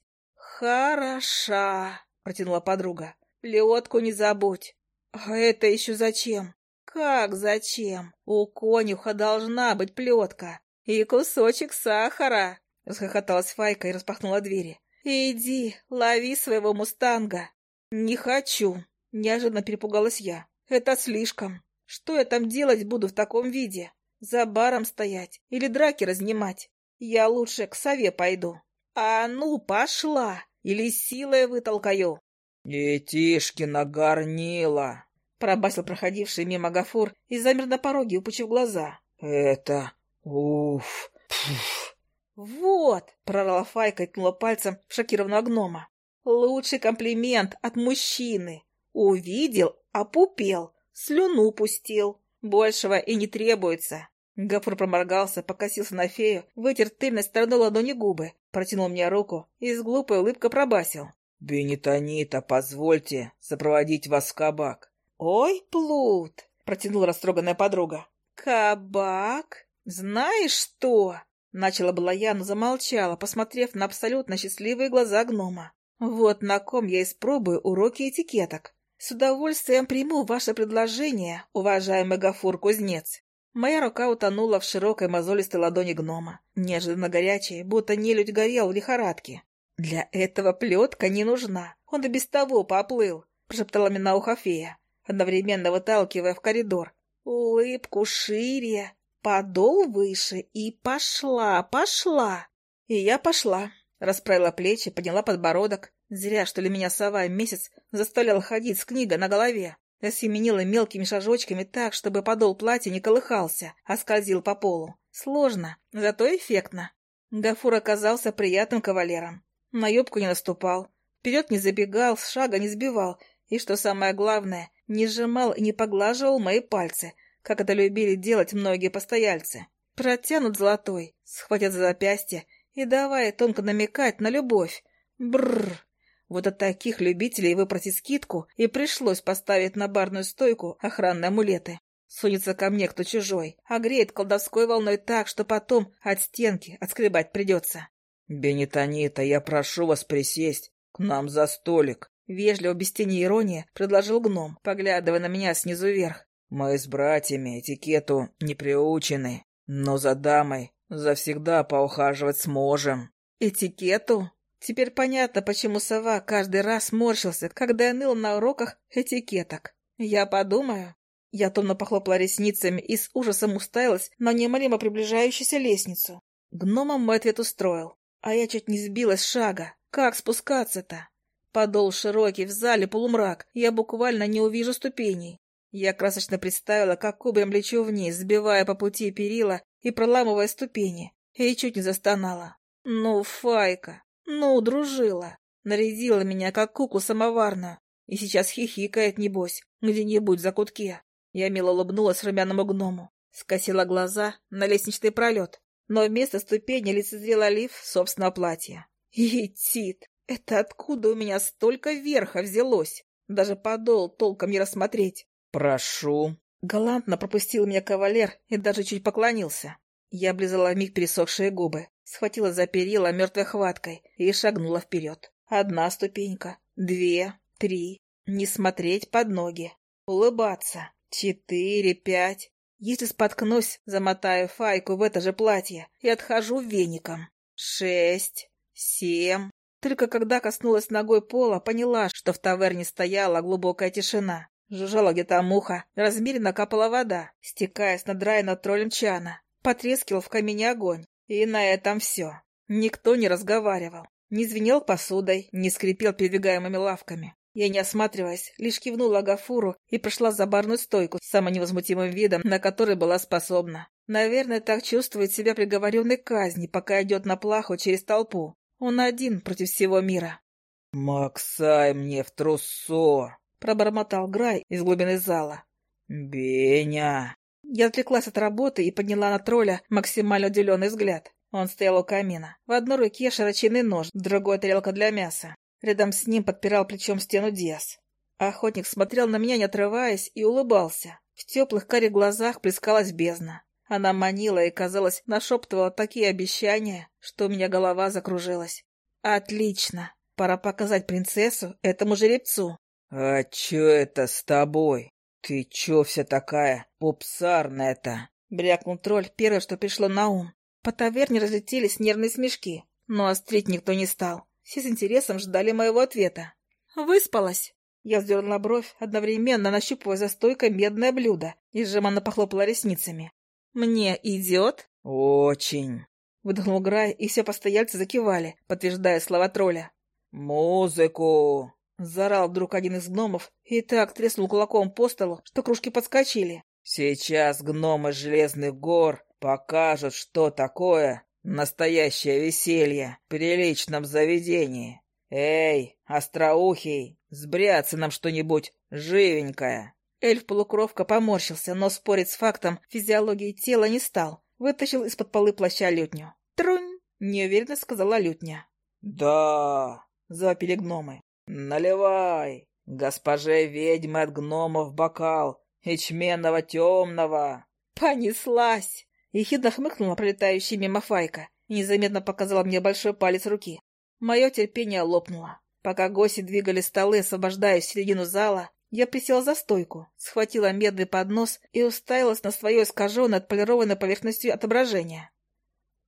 «Хороша!» — протянула подруга. «Леотку не забудь!» «А это еще зачем?» «Как зачем? У конюха должна быть плетка и кусочек сахара!» Расхохоталась Файка и распахнула двери. «Иди, лови своего мустанга!» «Не хочу!» — неожиданно перепугалась я. «Это слишком. Что я там делать буду в таком виде? За баром стоять или драки разнимать? Я лучше к сове пойду. А ну, пошла! Или силой вытолкаю!» «Детишкина горнила!» пробасил проходивший мимо Гафур и замер на пороге, упучив глаза. «Это... уф... пф...» «Вот!» — прорала Файка и ткнула пальцем в шокированного гнома. «Лучший комплимент от мужчины. Увидел, опупел, слюну пустил. Большего и не требуется». Гафур проморгался, покосился на фею, вытер тыльной стороной ладони губы, протянул мне руку и с глупой улыбкой пробасил. «Бенитонита, позвольте сопроводить вас в кабак. «Ой, Плут!» — протянула растроганная подруга. «Кабак? Знаешь что?» Начала была я, но замолчала, посмотрев на абсолютно счастливые глаза гнома. «Вот на ком я испробую уроки этикеток. С удовольствием приму ваше предложение, уважаемый Гафур-кузнец». Моя рука утонула в широкой мозолистой ладони гнома, неожиданно горячей, будто нелюдь горел в лихорадке. «Для этого плетка не нужна, он и без того поплыл», — прошептала мне на ухо фея одновременно выталкивая в коридор. «Улыбку шире! подол выше и пошла, пошла. И я пошла, расправила плечи, подняла подбородок. Зря, что ли, меня сова месяц заставлял ходить с книгой на голове. Осеменила мелкими шажочками так, чтобы подол платья не колыхался, а скользил по полу. Сложно, зато эффектно. Гафур оказался приятным кавалером. На юбку не наступал, вперед не забегал, с шага не сбивал, и, что самое главное, не сжимал и не поглаживал мои пальцы, как это любили делать многие постояльцы. Протянут золотой, схватят за запястье и давай тонко намекать на любовь. Бррр. Вот от таких любителей выпросить скидку и пришлось поставить на барную стойку охранные амулеты. Сунется ко мне кто чужой, а греет колдовской волной так, что потом от стенки отскребать придется. «Бенитонита, я прошу вас присесть к нам за столик», — вежливо, без тени иронии, предложил гном, поглядывая на меня снизу вверх. «Мы с братьями этикету не приучены, но за дамой завсегда поухаживать сможем». «Этикету?» Теперь понятно, почему сова каждый раз морщился, когда я ныл на уроках этикеток. Я подумаю. Я томно похлопала ресницами и с ужасом уставилась на неумолимо приближающуюся лестницу. Гномом мой ответ устроил, а я чуть не сбилась с шага. Как спускаться-то? Подол широкий, в зале полумрак, я буквально не увижу ступеней. Я красочно представила, как кубрем лечу вниз, сбивая по пути перила и проламывая ступени, и чуть не застонала. Ну, Файка, ну, дружила. Нарядила меня, как куклу самоварную. И сейчас хихикает, небось, где-нибудь за кутке. Я мило улыбнулась румяному гному. Скосила глаза на лестничный пролет. Но вместо ступени лицезрела лиф собственного платья. И Тит, это откуда у меня столько верха взялось? Даже подол толком не рассмотреть. «Прошу». Галантно пропустил меня кавалер и даже чуть поклонился. Я облизала миг пересохшие губы схватила за перила мертвой хваткой и шагнула вперед. Одна ступенька, две, три. Не смотреть под ноги. Улыбаться. Четыре, пять. Если споткнусь, замотаю файку в это же платье и отхожу веником. Шесть, семь. Только когда коснулась ногой пола, поняла, что в таверне стояла глубокая тишина. Жужжала где-то муха, размеренно капала вода, стекая с надраенного троллем чана. Потрескивал в камине огонь. И на этом все. Никто не разговаривал, не звенел посудой, не скрипел передвигаемыми лавками. Я, не осматриваясь, лишь кивнула Гафуру и прошла за барную стойку с самым невозмутимым видом, на который была способна. Наверное, так чувствует себя приговоренный к казни, пока идет на плаху через толпу. Он один против всего мира. «Максай мне в трусо!» — пробормотал Грай из глубины зала. «Беня!» Я отвлеклась от работы и подняла на тролля максимально уделенный взгляд. Он стоял у камина. В одной руке широченный нож, в другой тарелка для мяса. Рядом с ним подпирал плечом стену Диас. Охотник смотрел на меня, не отрываясь, и улыбался. В теплых карих глазах плескалась бездна. Она манила и, казалось, нашептывала такие обещания, что у меня голова закружилась. «Отлично! Пора показать принцессу этому жеребцу!» «А чё это с тобой?» «Ты чё вся такая попсарная-то?» — брякнул тролль первое, что пришло на ум. По таверне разлетелись нервные смешки, но острить никто не стал. Все с интересом ждали моего ответа. «Выспалась!» Я вздернула бровь, одновременно нащупывая за стойкой медное блюдо и сжиманно похлопала ресницами. «Мне идет?» «Очень!» — выдохнул Грай, и все постояльцы закивали, подтверждая слова тролля. «Музыку!» Заорал вдруг один из гномов и так треснул кулаком по столу, что кружки подскочили. «Сейчас гномы Железных гор покажут, что такое настоящее веселье в приличном заведении. Эй, остроухий, сбряться нам что-нибудь живенькое!» Эльф-полукровка поморщился, но спорить с фактом физиологии тела не стал. Вытащил из-под полы плаща лютню. «Трунь!» — неуверенно сказала лютня. «Да!» — завопили гномы. «Наливай! Госпоже ведьмы от гномов бокал, ячменного темного!» «Понеслась!» Ехидно хмыкнула пролетающая мимо Файка и незаметно показала мне большой палец руки. Мое терпение лопнуло. Пока гости двигали столы, освобождая середину зала, я присела за стойку, схватила медный поднос и уставилась на свое искаженное отполированной поверхностью отображение.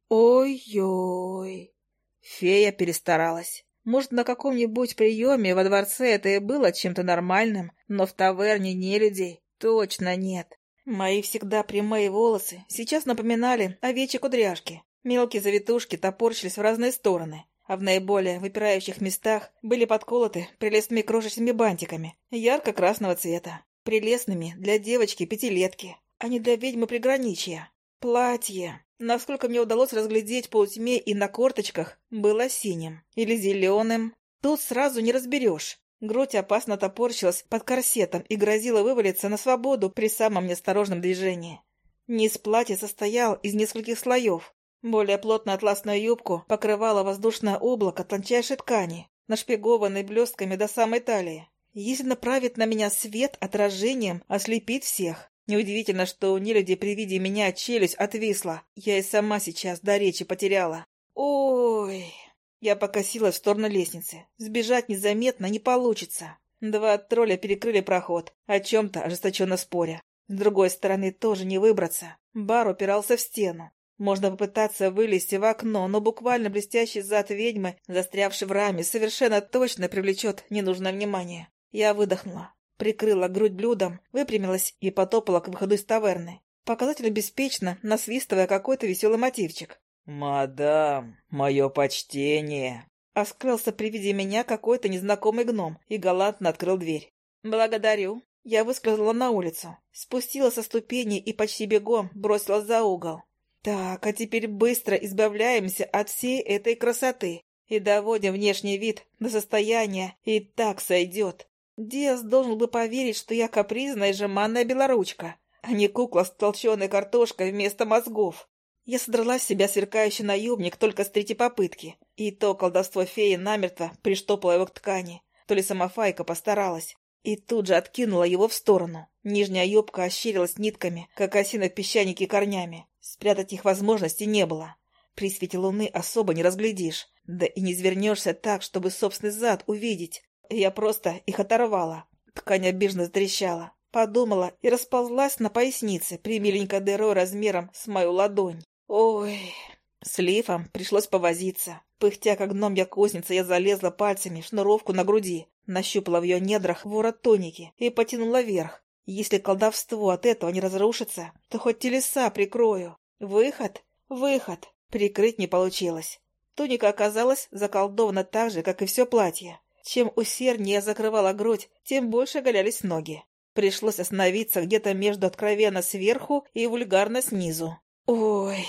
Ой-ой! Фея перестаралась. Может, на каком-нибудь приеме во дворце это и было чем-то нормальным, но в таверне не людей точно нет. Мои всегда прямые волосы сейчас напоминали овечьи кудряшки. Мелкие завитушки топорщились в разные стороны, а в наиболее выпирающих местах были подколоты прелестными крошечными бантиками ярко-красного цвета. Прелестными для девочки-пятилетки, а не для ведьмы приграничья. Платье, насколько мне удалось разглядеть по тьме и на корточках, было синим или зеленым. Тут сразу не разберешь. Грудь опасно топорщилась под корсетом и грозила вывалиться на свободу при самом неосторожном движении. Низ платья состоял из нескольких слоев. Более плотную атласную юбку покрывало воздушное облако тончайшей ткани, нашпигованной блестками до самой талии. Если направить на меня свет отражением, ослепит всех. Неудивительно, что у нелюди при виде меня челюсть отвисла. Я и сама сейчас до речи потеряла. Ой... Я покосилась в сторону лестницы. Сбежать незаметно не получится. Два тролля перекрыли проход, о чем-то ожесточенно споря. С другой стороны тоже не выбраться. Бар упирался в стену. Можно попытаться вылезти в окно, но буквально блестящий зад ведьмы, застрявший в раме, совершенно точно привлечет ненужное внимание. Я выдохнула, прикрыла грудь блюдом, выпрямилась и потопала к выходу из таверны. Показатель беспечно, насвистывая какой-то веселый мотивчик. «Мадам, мое почтение!» Оскрылся при виде меня какой-то незнакомый гном и галантно открыл дверь. «Благодарю». Я выскользнула на улицу, спустилась со ступени и почти бегом бросилась за угол. «Так, а теперь быстро избавляемся от всей этой красоты и доводим внешний вид до состояния, и так сойдет. Диас должен был поверить, что я капризная и жеманная белоручка, а не кукла с толченой картошкой вместо мозгов. Я содрала с себя сверкающий наемник только с третьей попытки, и то колдовство феи намертво приштопало его к ткани, то ли сама Файка постаралась, и тут же откинула его в сторону. Нижняя юбка ощерилась нитками, как осина в песчанике корнями. Спрятать их возможности не было. При свете луны особо не разглядишь, да и не звернешься так, чтобы собственный зад увидеть. Я просто их оторвала. Ткань обиженно затрещала. Подумала и расползлась на пояснице, примиленько дырой размером с мою ладонь. Ой, с лифом пришлось повозиться. Пыхтя, как гномья-кузница, я залезла пальцами в шнуровку на груди, нащупала в ее недрах ворот тоники и потянула вверх. Если колдовство от этого не разрушится, то хоть телеса прикрою. Выход? Выход. Прикрыть не получилось. Туника оказалась заколдована так же, как и все платье. Чем усерднее я закрывала грудь, тем больше оголялись ноги. Пришлось остановиться где-то между откровенно сверху и вульгарно снизу. Ой...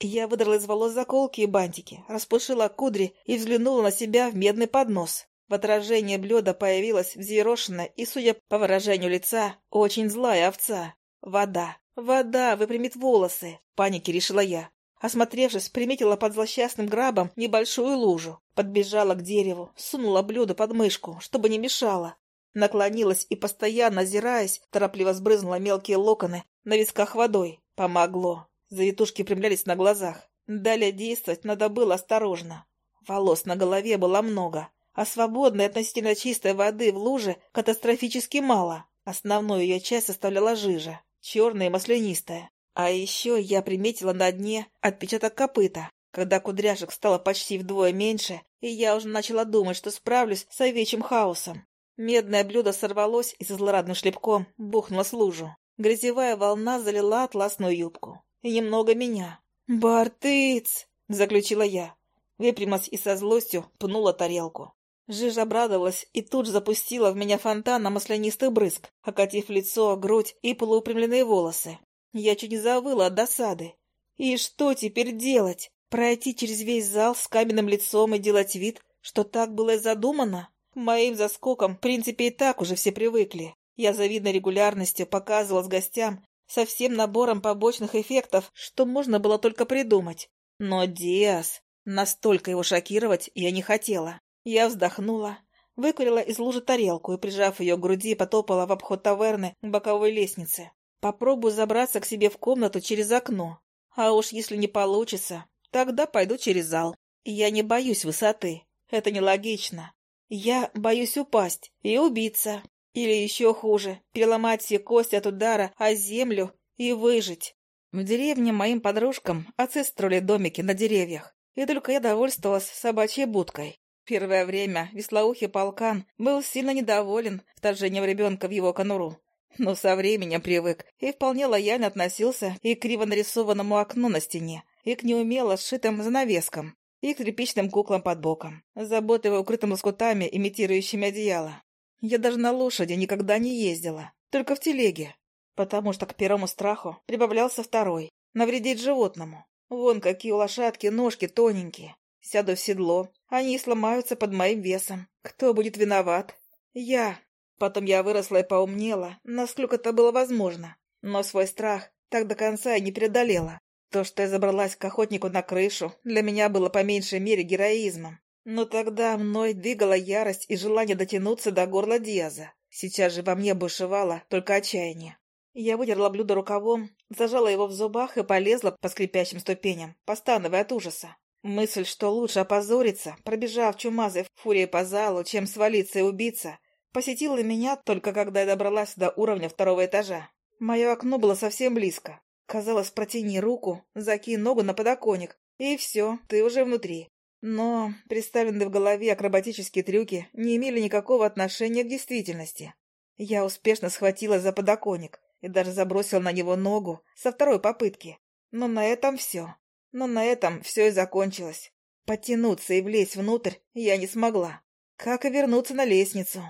Я выдрала из волос заколки и бантики, распушила кудри и взглянула на себя в медный поднос. В отражении блюда появилась взъерошенная и, судя по выражению лица, очень злая овца. Вода. Вода выпрямит волосы. Паники решила я. Осмотревшись, приметила под злосчастным грабом небольшую лужу. Подбежала к дереву, сунула блюдо под мышку, чтобы не мешало. Наклонилась и, постоянно озираясь, торопливо сбрызнула мелкие локоны на висках водой. Помогло. Завитушки примлялись на глазах. Далее действовать надо было осторожно. Волос на голове было много, а свободной относительно чистой воды в луже катастрофически мало. Основную ее часть составляла жижа, черная и маслянистая. А еще я приметила на дне отпечаток копыта. Когда кудряшек стало почти вдвое меньше, и я уже начала думать, что справлюсь с овечьим хаосом. Медное блюдо сорвалось и со злорадным шлепком бухнуло с лужу. Грязевая волна залила атласную юбку и немного меня. «Бартыц!» — заключила я. Выпрямилась и со злостью пнула тарелку. Жижа обрадовалась и тут же запустила в меня фонтан на маслянистый брызг, окатив лицо, грудь и полуупрямленные волосы. Я чуть не завыла от досады. И что теперь делать? Пройти через весь зал с каменным лицом и делать вид, что так было и задумано? Моим заскоком, в принципе, и так уже все привыкли. Я завидной регулярностью показывала с гостям со всем набором побочных эффектов, что можно было только придумать. Но Диас... Настолько его шокировать я не хотела. Я вздохнула, выкурила из лужи тарелку и, прижав ее к груди, потопала в обход таверны к боковой лестнице. Попробую забраться к себе в комнату через окно. А уж если не получится, тогда пойду через зал. Я не боюсь высоты. Это нелогично. Я боюсь упасть и убиться. Или еще хуже, переломать все кости от удара о землю и выжить. В деревне моим подружкам отцы строили домики на деревьях, и только я довольствовалась собачьей будкой. Первое время веслоухий полкан был сильно недоволен вторжением ребенка в его конуру. Но со временем привык и вполне лояльно относился и к криво нарисованному окну на стене, и к неумело сшитым занавескам, и к тряпичным куклам под боком, заботливо укрытым лоскутами, имитирующими одеяло. Я даже на лошади никогда не ездила, только в телеге, потому что к первому страху прибавлялся второй — навредить животному. Вон какие у лошадки ножки тоненькие. Сяду в седло, они сломаются под моим весом. Кто будет виноват? Я. Потом я выросла и поумнела, насколько это было возможно. Но свой страх так до конца и не преодолела. То, что я забралась к охотнику на крышу, для меня было по меньшей мере героизмом. Но тогда мной двигала ярость и желание дотянуться до горла Диаза. Сейчас же во мне бушевало только отчаяние. Я выдерла блюдо рукавом, зажала его в зубах и полезла по скрипящим ступеням, постановая от ужаса. Мысль, что лучше опозориться, пробежав чумазой фурией по залу, чем свалиться и убиться, посетила меня только когда я добралась до уровня второго этажа. Мое окно было совсем близко. Казалось, протяни руку, закинь ногу на подоконник, и все, ты уже внутри. Но представленные в голове акробатические трюки не имели никакого отношения к действительности. Я успешно схватила за подоконник и даже забросила на него ногу со второй попытки. Но на этом все. Но на этом все и закончилось. Подтянуться и влезть внутрь я не смогла. Как и вернуться на лестницу.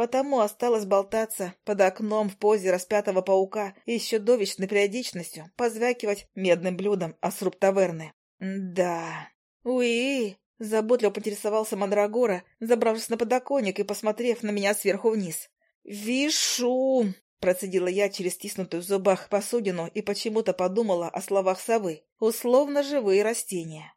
Потому осталось болтаться под окном в позе распятого паука и с чудовищной периодичностью позвякивать медным блюдом о сруб таверны. Да. Уи! Заботливо поинтересовался Мандрагора, забравшись на подоконник и посмотрев на меня сверху вниз. «Вишу!» — процедила я через стиснутую в зубах посудину и почему-то подумала о словах совы. «Условно живые растения».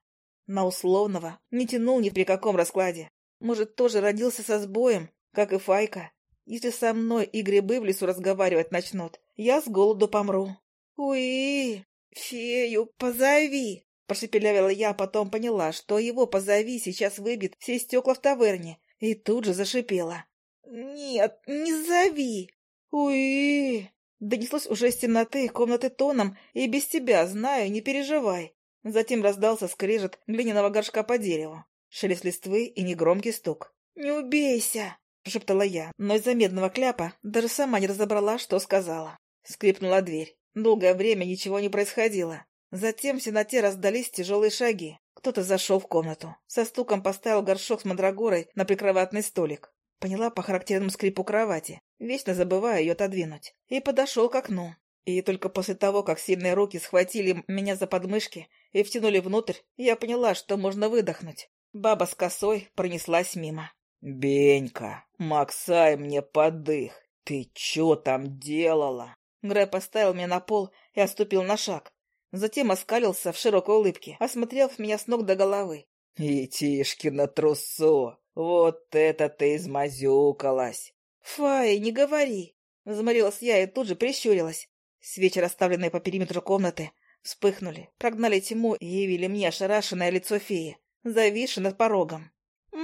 На условного не тянул ни при каком раскладе. Может, тоже родился со сбоем как и Файка. Если со мной и грибы в лесу разговаривать начнут, я с голоду помру. Уи, фею, позови! Прошепелявила я, а потом поняла, что его позови сейчас выбит все стекла в таверне, и тут же зашипела. «Нет, не зови!» «Уи!» Донеслось уже из темноты комнаты тоном, и без тебя, знаю, не переживай. Затем раздался скрежет глиняного горшка по дереву, шелест листвы и негромкий стук. «Не убейся!» — прошептала я, но из-за медного кляпа даже сама не разобрала, что сказала. Скрипнула дверь. Долгое время ничего не происходило. Затем в темноте раздались тяжелые шаги. Кто-то зашел в комнату. Со стуком поставил горшок с мандрагорой на прикроватный столик. Поняла по характерному скрипу кровати. Вечно забывая ее отодвинуть. И подошел к окну. И только после того, как сильные руки схватили меня за подмышки и втянули внутрь, я поняла, что можно выдохнуть. Баба с косой пронеслась мимо. «Бенька, Максай мне подых! Ты чё там делала?» Грей поставил меня на пол и отступил на шаг. Затем оскалился в широкой улыбке, осмотрев меня с ног до головы. «Итишкина трусо! Вот это ты измазюкалась!» «Фай, не говори!» Взморилась я и тут же прищурилась. Свечи, расставленные по периметру комнаты, вспыхнули, прогнали тьму и явили мне ошарашенное лицо феи, зависшее над порогом.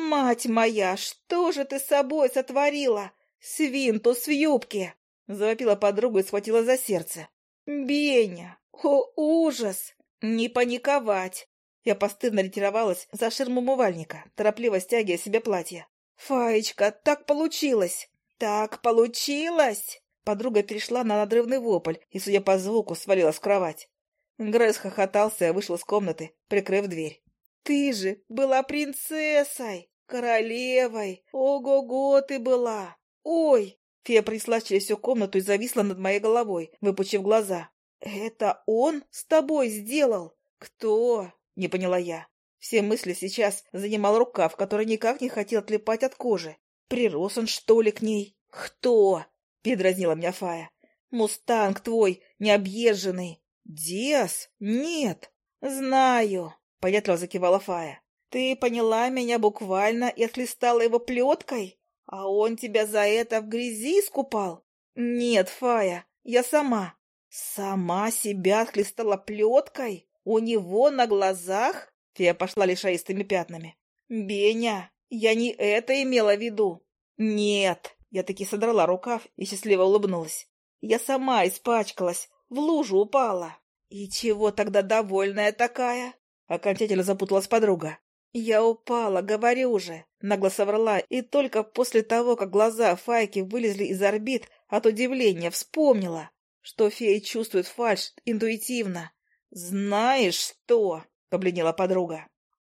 «Мать моя, что же ты с собой сотворила? Свинтус в юбке!» Завопила подругу и схватила за сердце. «Беня! О, ужас! Не паниковать!» Я постыдно ретировалась за ширму умывальника, торопливо стягивая себе платье. «Фаечка, так получилось! Так получилось!» Подруга перешла на надрывный вопль и, судя по звуку, свалилась в кровать. Грейс хохотался и вышел из комнаты, прикрыв дверь. Ты же была принцессой, королевой. Ого-го ты была. Ой! Фея принесла через всю комнату и зависла над моей головой, выпучив глаза. «Это он с тобой сделал?» «Кто?» — не поняла я. Все мысли сейчас занимал рукав, который никак не хотел отлипать от кожи. Прирос он, что ли, к ней? «Кто?» — передразнила меня Фая. «Мустанг твой, необъезженный». «Диас? Нет». «Знаю. — понятливо закивала Фая. «Ты поняла меня буквально и отхлестала его плеткой? А он тебя за это в грязи искупал?» «Нет, Фая, я сама». «Сама себя отхлестала плеткой? У него на глазах?» Фея пошла лишаистыми пятнами. «Беня, я не это имела в виду». «Нет». Я таки содрала рукав и счастливо улыбнулась. «Я сама испачкалась, в лужу упала». «И чего тогда довольная такая?» Окончательно запуталась подруга. «Я упала, говорю же!» Нагло соврала, и только после того, как глаза Файки вылезли из орбит, От удивления вспомнила, что фея чувствует фальшь интуитивно. «Знаешь что?» — побледнела подруга.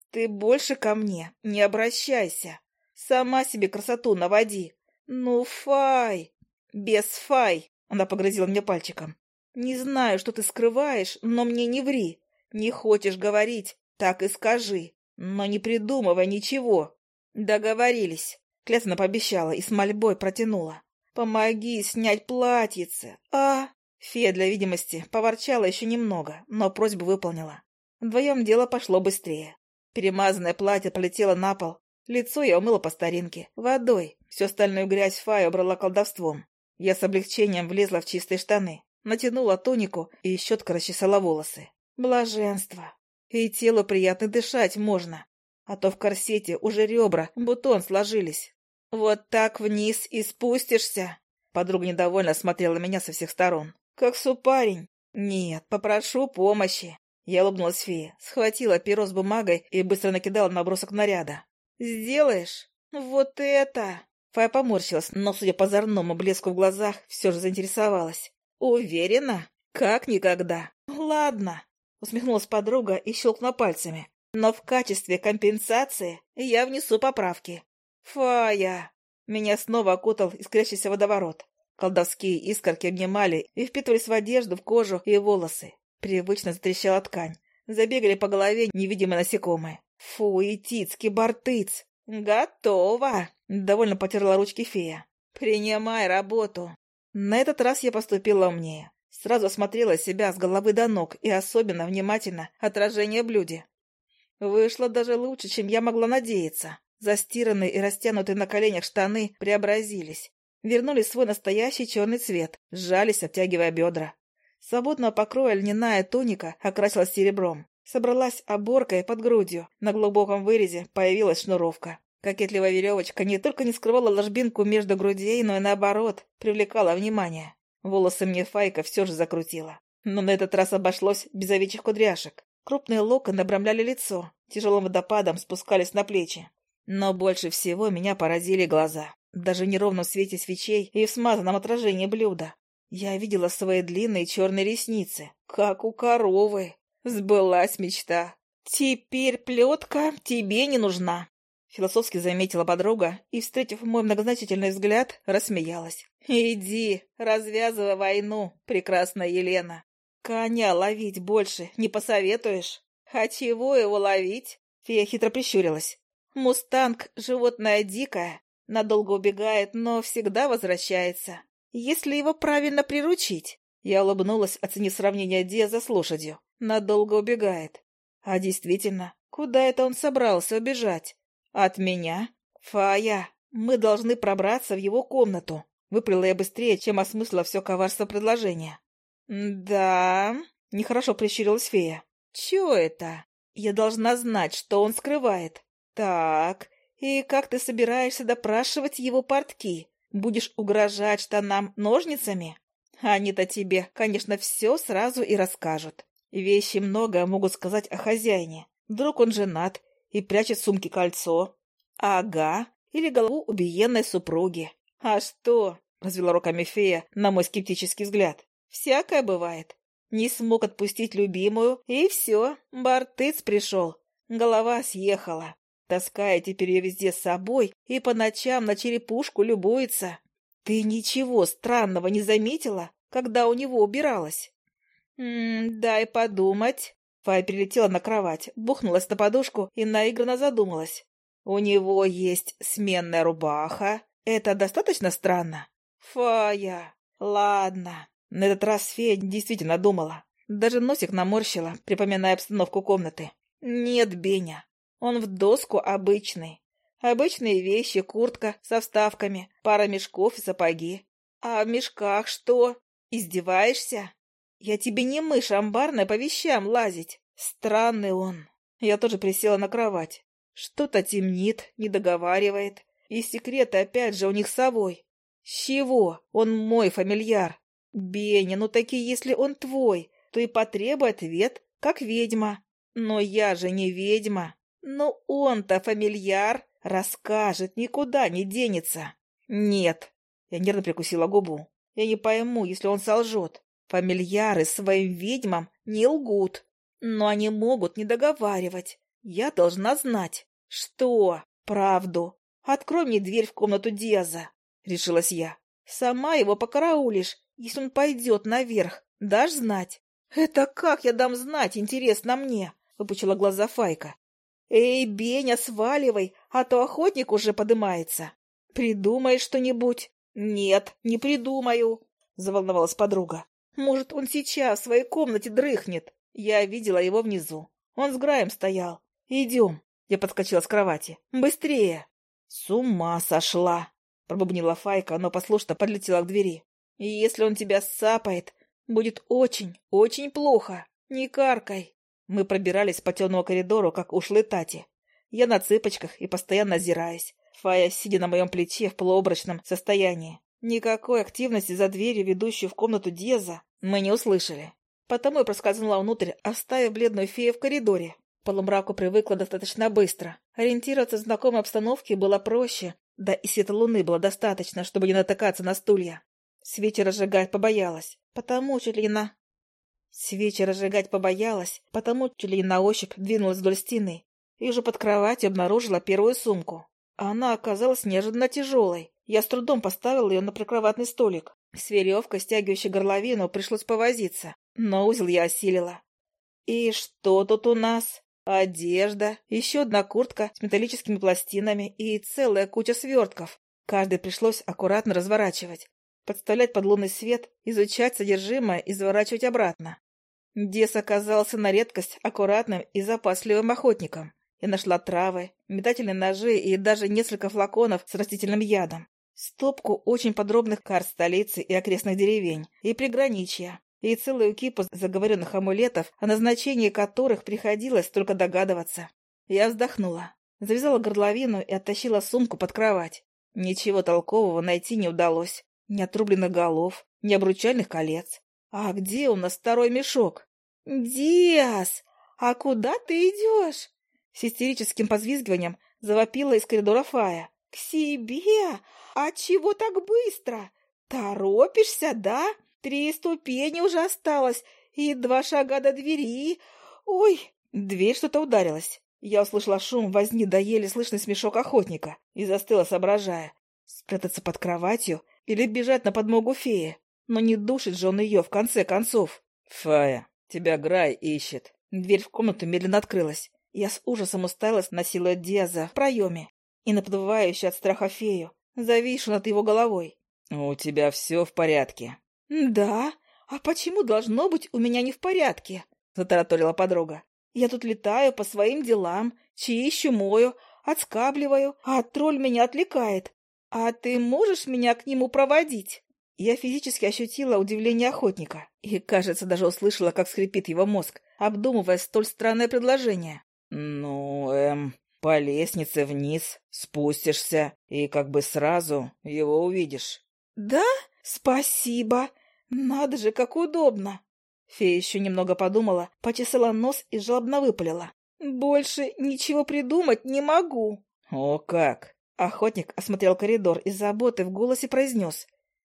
«Ты больше ко мне не обращайся. Сама себе красоту наводи. Ну, Фай!» «Без Фай!» — она погрозила мне пальчиком. «Не знаю, что ты скрываешь, но мне не ври. Не хочешь говорить, так и скажи. Но не придумывай ничего». «Договорились», — клятвенно пообещала и с мольбой протянула. «Помоги снять платьице, а?» Фея для видимости поворчала еще немного, но просьбу выполнила. Вдвоем дело пошло быстрее. Перемазанное платье полетело на пол. Лицо я умыла по старинке, водой. Всю остальную грязь Фая убрала колдовством. Я с облегчением влезла в чистые штаны, натянула тунику и щетко расчесала волосы. Блаженство. И телу приятно дышать можно. А то в корсете уже ребра, бутон сложились. Вот так вниз и спустишься. Подруга недовольно смотрела меня со всех сторон. Как супарень. Нет, попрошу помощи. Я улыбнулась фее, схватила перо с бумагой и быстро накидала набросок наряда. «Сделаешь? Вот это!» Фая поморщилась, но, судя по зорному блеску в глазах, все же заинтересовалась. «Уверена? Как никогда. Ладно». Усмехнулась подруга и щелкнула пальцами. «Но в качестве компенсации я внесу поправки». «Фая!» Меня снова окутал искрящийся водоворот. Колдовские искорки обнимали и впитывались в одежду, в кожу и волосы. Привычно затрещала ткань. Забегали по голове невидимые насекомые. Фу, и тицки, бартыц. Готово! Довольно потерла ручки фея. Принимай работу. На этот раз я поступила умнее. Сразу осмотрела себя с головы до ног и особенно внимательно отражение блюде. Вышло даже лучше, чем я могла надеяться. Застиранные и растянутые на коленях штаны преобразились. Вернули свой настоящий черный цвет, сжались, обтягивая бедра. Свободного покроя льняная туника окрасилась серебром. Собралась оборкой под грудью. На глубоком вырезе появилась шнуровка. Кокетливая веревочка не только не скрывала ложбинку между грудей, но и наоборот, привлекала внимание. Волосы мне Файка все же закрутила. Но на этот раз обошлось без овечьих кудряшек. Крупные локоны обрамляли лицо, тяжелым водопадом спускались на плечи. Но больше всего меня поразили глаза. Даже в неровном свете свечей и в смазанном отражении блюда. Я видела свои длинные черные ресницы, как у коровы. Сбылась мечта. Теперь плетка тебе не нужна. Философски заметила подруга и, встретив мой многозначительный взгляд, рассмеялась. «Иди, развязывай войну, прекрасная Елена. Коня ловить больше не посоветуешь? А чего его ловить?» Фея хитро прищурилась. «Мустанг — животное дикое, надолго убегает, но всегда возвращается. Если его правильно приручить...» Я улыбнулась, оценив сравнение Диаза с лошадью. Надолго убегает. А действительно, куда это он собрался убежать? От меня? Фая, мы должны пробраться в его комнату. Выпрыла я быстрее, чем осмыслила все коварство предложения. «Да...» — нехорошо прищурилась фея. «Чё это? Я должна знать, что он скрывает. Так, и как ты собираешься допрашивать его портки? Будешь угрожать штанам ножницами? Они-то тебе, конечно, все сразу и расскажут. Вещи много могут сказать о хозяине. Вдруг он женат и прячет в сумке кольцо. Ага, или голову убиенной супруги. А что? Развела руками фея на мой скептический взгляд. Всякое бывает. Не смог отпустить любимую, и все, бартыц пришел. Голова съехала. Таская теперь ее везде с собой и по ночам на черепушку любуется. Ты ничего странного не заметила, когда у него убиралась? «М дай подумать». Фая перелетела на кровать, бухнулась на подушку и наигранно задумалась. «У него есть сменная рубаха. Это достаточно странно?» «Фая, ладно». На этот раз фея действительно думала. Даже носик наморщила, припоминая обстановку комнаты. «Нет, Беня, он в доску обычный. Обычные вещи, куртка со вставками, пара мешков и сапоги. А в мешках что? Издеваешься? Я тебе не мышь амбарная по вещам лазить. Странный он. Я тоже присела на кровать. Что-то темнит, не договаривает. И секреты опять же у них с. С чего? Он мой фамильяр. Беня, ну таки, если он твой, то и потребуй ответ, как ведьма. Но я же не ведьма. Но он-то фамильяр, расскажет, никуда не денется. Нет. Я нервно прикусила губу. Я не пойму, если он солжет. Фамильяры своим ведьмам не лгут. Но они могут не договаривать. Я должна знать. Что? Правду. Открой мне дверь в комнату Диаза, — решилась я. Сама его покараулишь, если он пойдет наверх. Дашь знать? Это как я дам знать, интересно мне, — выпучила глаза Файка. Эй, Беня, сваливай, а то охотник уже подымается. Придумай что-нибудь. Нет, не придумаю, — заволновалась подруга. Может, он сейчас в своей комнате дрыхнет. Я видела его внизу. Он с Граем стоял. Идем. Я подскочила с кровати. Быстрее. С ума сошла, пробубнила Файка, но послушно подлетела к двери. Если он тебя сапает, будет очень, очень плохо. Не каркай. Мы пробирались по темному коридору, как ушлые тати. Я на цыпочках и постоянно озираясь. Фая, сидя на моем плече в полуобрачном состоянии. Никакой активности за дверью, ведущей в комнату Деза, мы не услышали. Потому я проскользнула внутрь, оставив бледную фею в коридоре. Полумраку привыкла достаточно быстро. Ориентироваться в знакомой обстановке было проще, да и света луны было достаточно, чтобы не натыкаться на стулья. Свечи разжигать побоялась, потому чуть ли на... Свечи разжигать побоялась, потому чуть ли на ощупь двинулась вдоль стены и уже под кроватью обнаружила первую сумку. Она оказалась неожиданно тяжелой. Я с трудом поставила ее на прикроватный столик. С веревкой, стягивающей горловину, пришлось повозиться, но узел я осилила. И что тут у нас? Одежда, еще одна куртка с металлическими пластинами и целая куча свертков. Каждый пришлось аккуратно разворачивать, подставлять под лунный свет, изучать содержимое и заворачивать обратно. Дес оказался на редкость аккуратным и запасливым охотником. Я нашла травы, метательные ножи и даже несколько флаконов с растительным ядом. Стопку очень подробных карт столицы и окрестных деревень, и приграничья, и целую кипу заговоренных амулетов, о назначении которых приходилось только догадываться. Я вздохнула, завязала горловину и оттащила сумку под кровать. Ничего толкового найти не удалось. Ни отрубленных голов, ни обручальных колец. А где у нас второй мешок? «Диас, а куда ты идешь?» С истерическим позвизгиванием завопила из коридора Фая. «К себе? А чего так быстро? Торопишься, да? Три ступени уже осталось и два шага до двери. Ой!» Дверь что-то ударилась. Я услышала шум возни да еле слышный смешок охотника и застыла, соображая. Спрятаться под кроватью или бежать на подмогу феи? Но не душит же он ее, в конце концов. «Фая, тебя Грай ищет». Дверь в комнату медленно открылась. Я с ужасом уставилась на силуэт Диаза в проеме и на подвывающую от страха фею, зависшую над его головой. «У тебя все в порядке?» «Да? А почему должно быть у меня не в порядке?» — затараторила подруга. «Я тут летаю по своим делам, чищу, мою, отскабливаю, а тролль меня отвлекает. А ты можешь меня к нему проводить?» Я физически ощутила удивление охотника и, кажется, даже услышала, как скрипит его мозг, обдумывая столь странное предложение. «Ну, эм, по лестнице вниз спустишься и как бы сразу его увидишь». «Да? Спасибо! Надо же, как удобно!» Фея еще немного подумала, почесала нос и жалобно выпалила. «Больше ничего придумать не могу!» «О как!» Охотник осмотрел коридор и заботы в голосе произнес.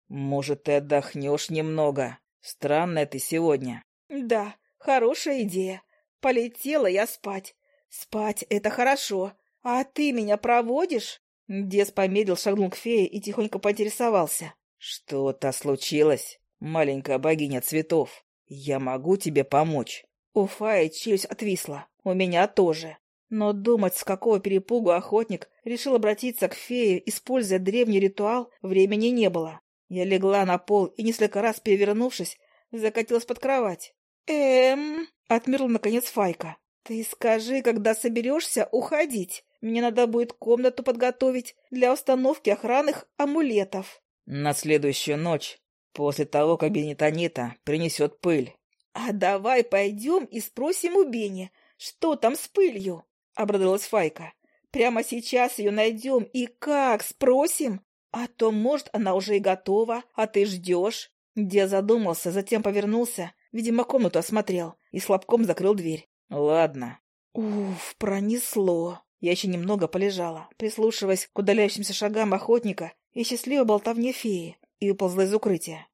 «Может, ты отдохнешь немного? Странная ты сегодня». «Да, хорошая идея. Полетела я спать. «Спать — это хорошо. А ты меня проводишь?» Дес помедлил, шагнул к фее и тихонько поинтересовался. «Что-то случилось, маленькая богиня цветов. Я могу тебе помочь?» У Фаи челюсть отвисла. У меня тоже. Но думать, с какого перепугу охотник решил обратиться к фее, используя древний ритуал, времени не было. Я легла на пол и, несколько раз перевернувшись, закатилась под кровать. «Эм...» — отмерла, наконец, Файка. «Ты скажи, когда соберешься уходить. Мне надо будет комнату подготовить для установки охранных амулетов». «На следующую ночь, после того, как Бенитонита принесет пыль». «А давай пойдем и спросим у Бени, что там с пылью?» — обрадовалась Файка. «Прямо сейчас ее найдем и как спросим? А то, может, она уже и готова, а ты ждешь». Где задумался, затем повернулся, видимо, комнату осмотрел и слабком закрыл дверь. Ладно. Уф, пронесло. Я еще немного полежала, прислушиваясь к удаляющимся шагам охотника и счастливой болтовне феи, и уползла из укрытия.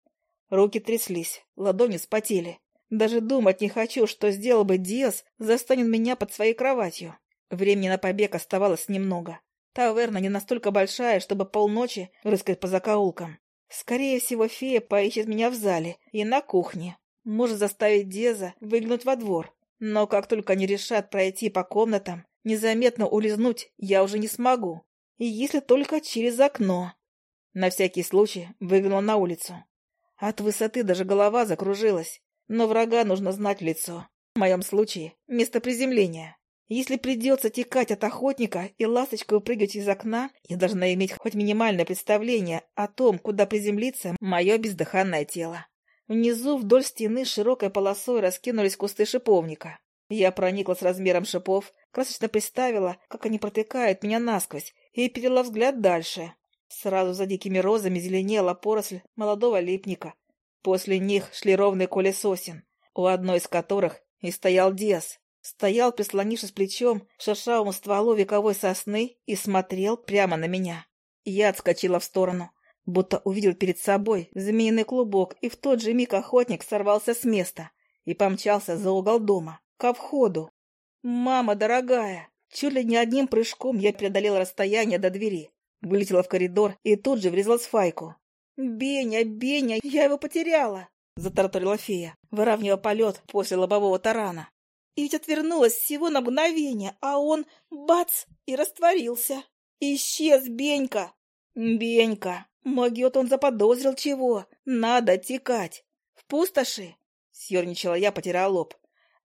Руки тряслись, ладони спотели. Даже думать не хочу, что сделал бы Диас, застанет меня под своей кроватью. Времени на побег оставалось немного. Таверна не настолько большая, чтобы полночи рыскать по закоулкам. Скорее всего, фея поищет меня в зале и на кухне. Может заставить Деза выглянуть во двор. Но как только они решат пройти по комнатам, незаметно улизнуть я уже не смогу. И если только через окно. На всякий случай выглянул на улицу. От высоты даже голова закружилась. Но врага нужно знать лицо. В моем случае — место приземления. Если придется текать от охотника и ласточкой прыгать из окна, я должна иметь хоть минимальное представление о том, куда приземлится мое бездыханное тело. Внизу вдоль стены широкой полосой раскинулись кусты шиповника. Я проникла с размером шипов, красочно представила, как они протыкают меня насквозь, и перела взгляд дальше. Сразу за дикими розами зеленела поросль молодого липника. После них шли ровные коли сосен, у одной из которых и стоял Диас. Стоял, прислонившись плечом к шершавому стволу вековой сосны и смотрел прямо на меня. Я отскочила в сторону, будто увидел перед собой змеиный клубок, и в тот же миг охотник сорвался с места и помчался за угол дома, ко входу. «Мама дорогая!» Чуть ли не одним прыжком я преодолела расстояние до двери, вылетела в коридор и тут же врезалась в Файку. «Беня, Беня, я его потеряла!» — затараторила фея, выравнивая полет после лобового тарана. И ведь отвернулась всего на мгновение, а он — бац! — и растворился. Исчез Бенька. Бенька. Могет он заподозрил чего. Надо текать. В пустоши. Съерничала я, потеряла лоб.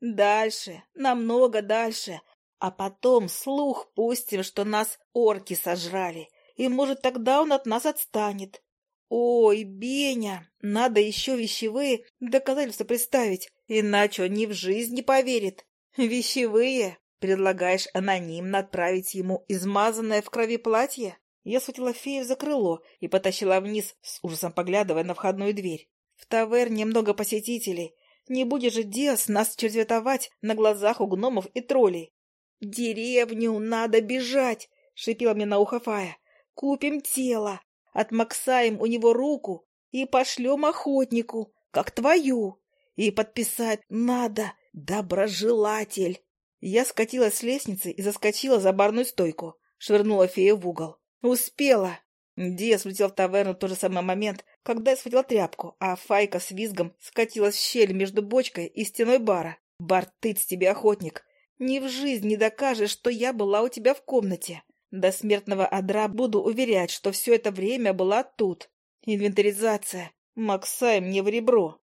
Дальше, намного дальше. А потом слух пустим, что нас орки сожрали. И, может, тогда он от нас отстанет. Ой, Беня, надо еще вещевые доказательства представить. Иначе он ни в жизнь не поверит. Вещевые? Предлагаешь анонимно отправить ему измазанное в крови платье? Я схватила фею за крыло и потащила вниз, с ужасом поглядывая на входную дверь. В таверне много посетителей. Не будет же Диас нас черзветовать на глазах у гномов и троллей. «В деревню надо бежать!» — шипела мне на ухо Фая. «Купим тело, отмаксаем у него руку и пошлем охотнику, как твою. И подписать надо «Доброжелатель». Я скатилась с лестницы и заскочила за барную стойку. Швырнула фею в угол. Успела. Диас влетел в таверну в тот же самый момент, когда я схватила тряпку, а Файка с визгом скатилась в щель между бочкой и стеной бара. «Бартыц тебе, охотник! Ни в жизнь не докажешь, что я была у тебя в комнате. До смертного адра буду уверять, что все это время была тут. Инвентаризация. Максай мне в ребро.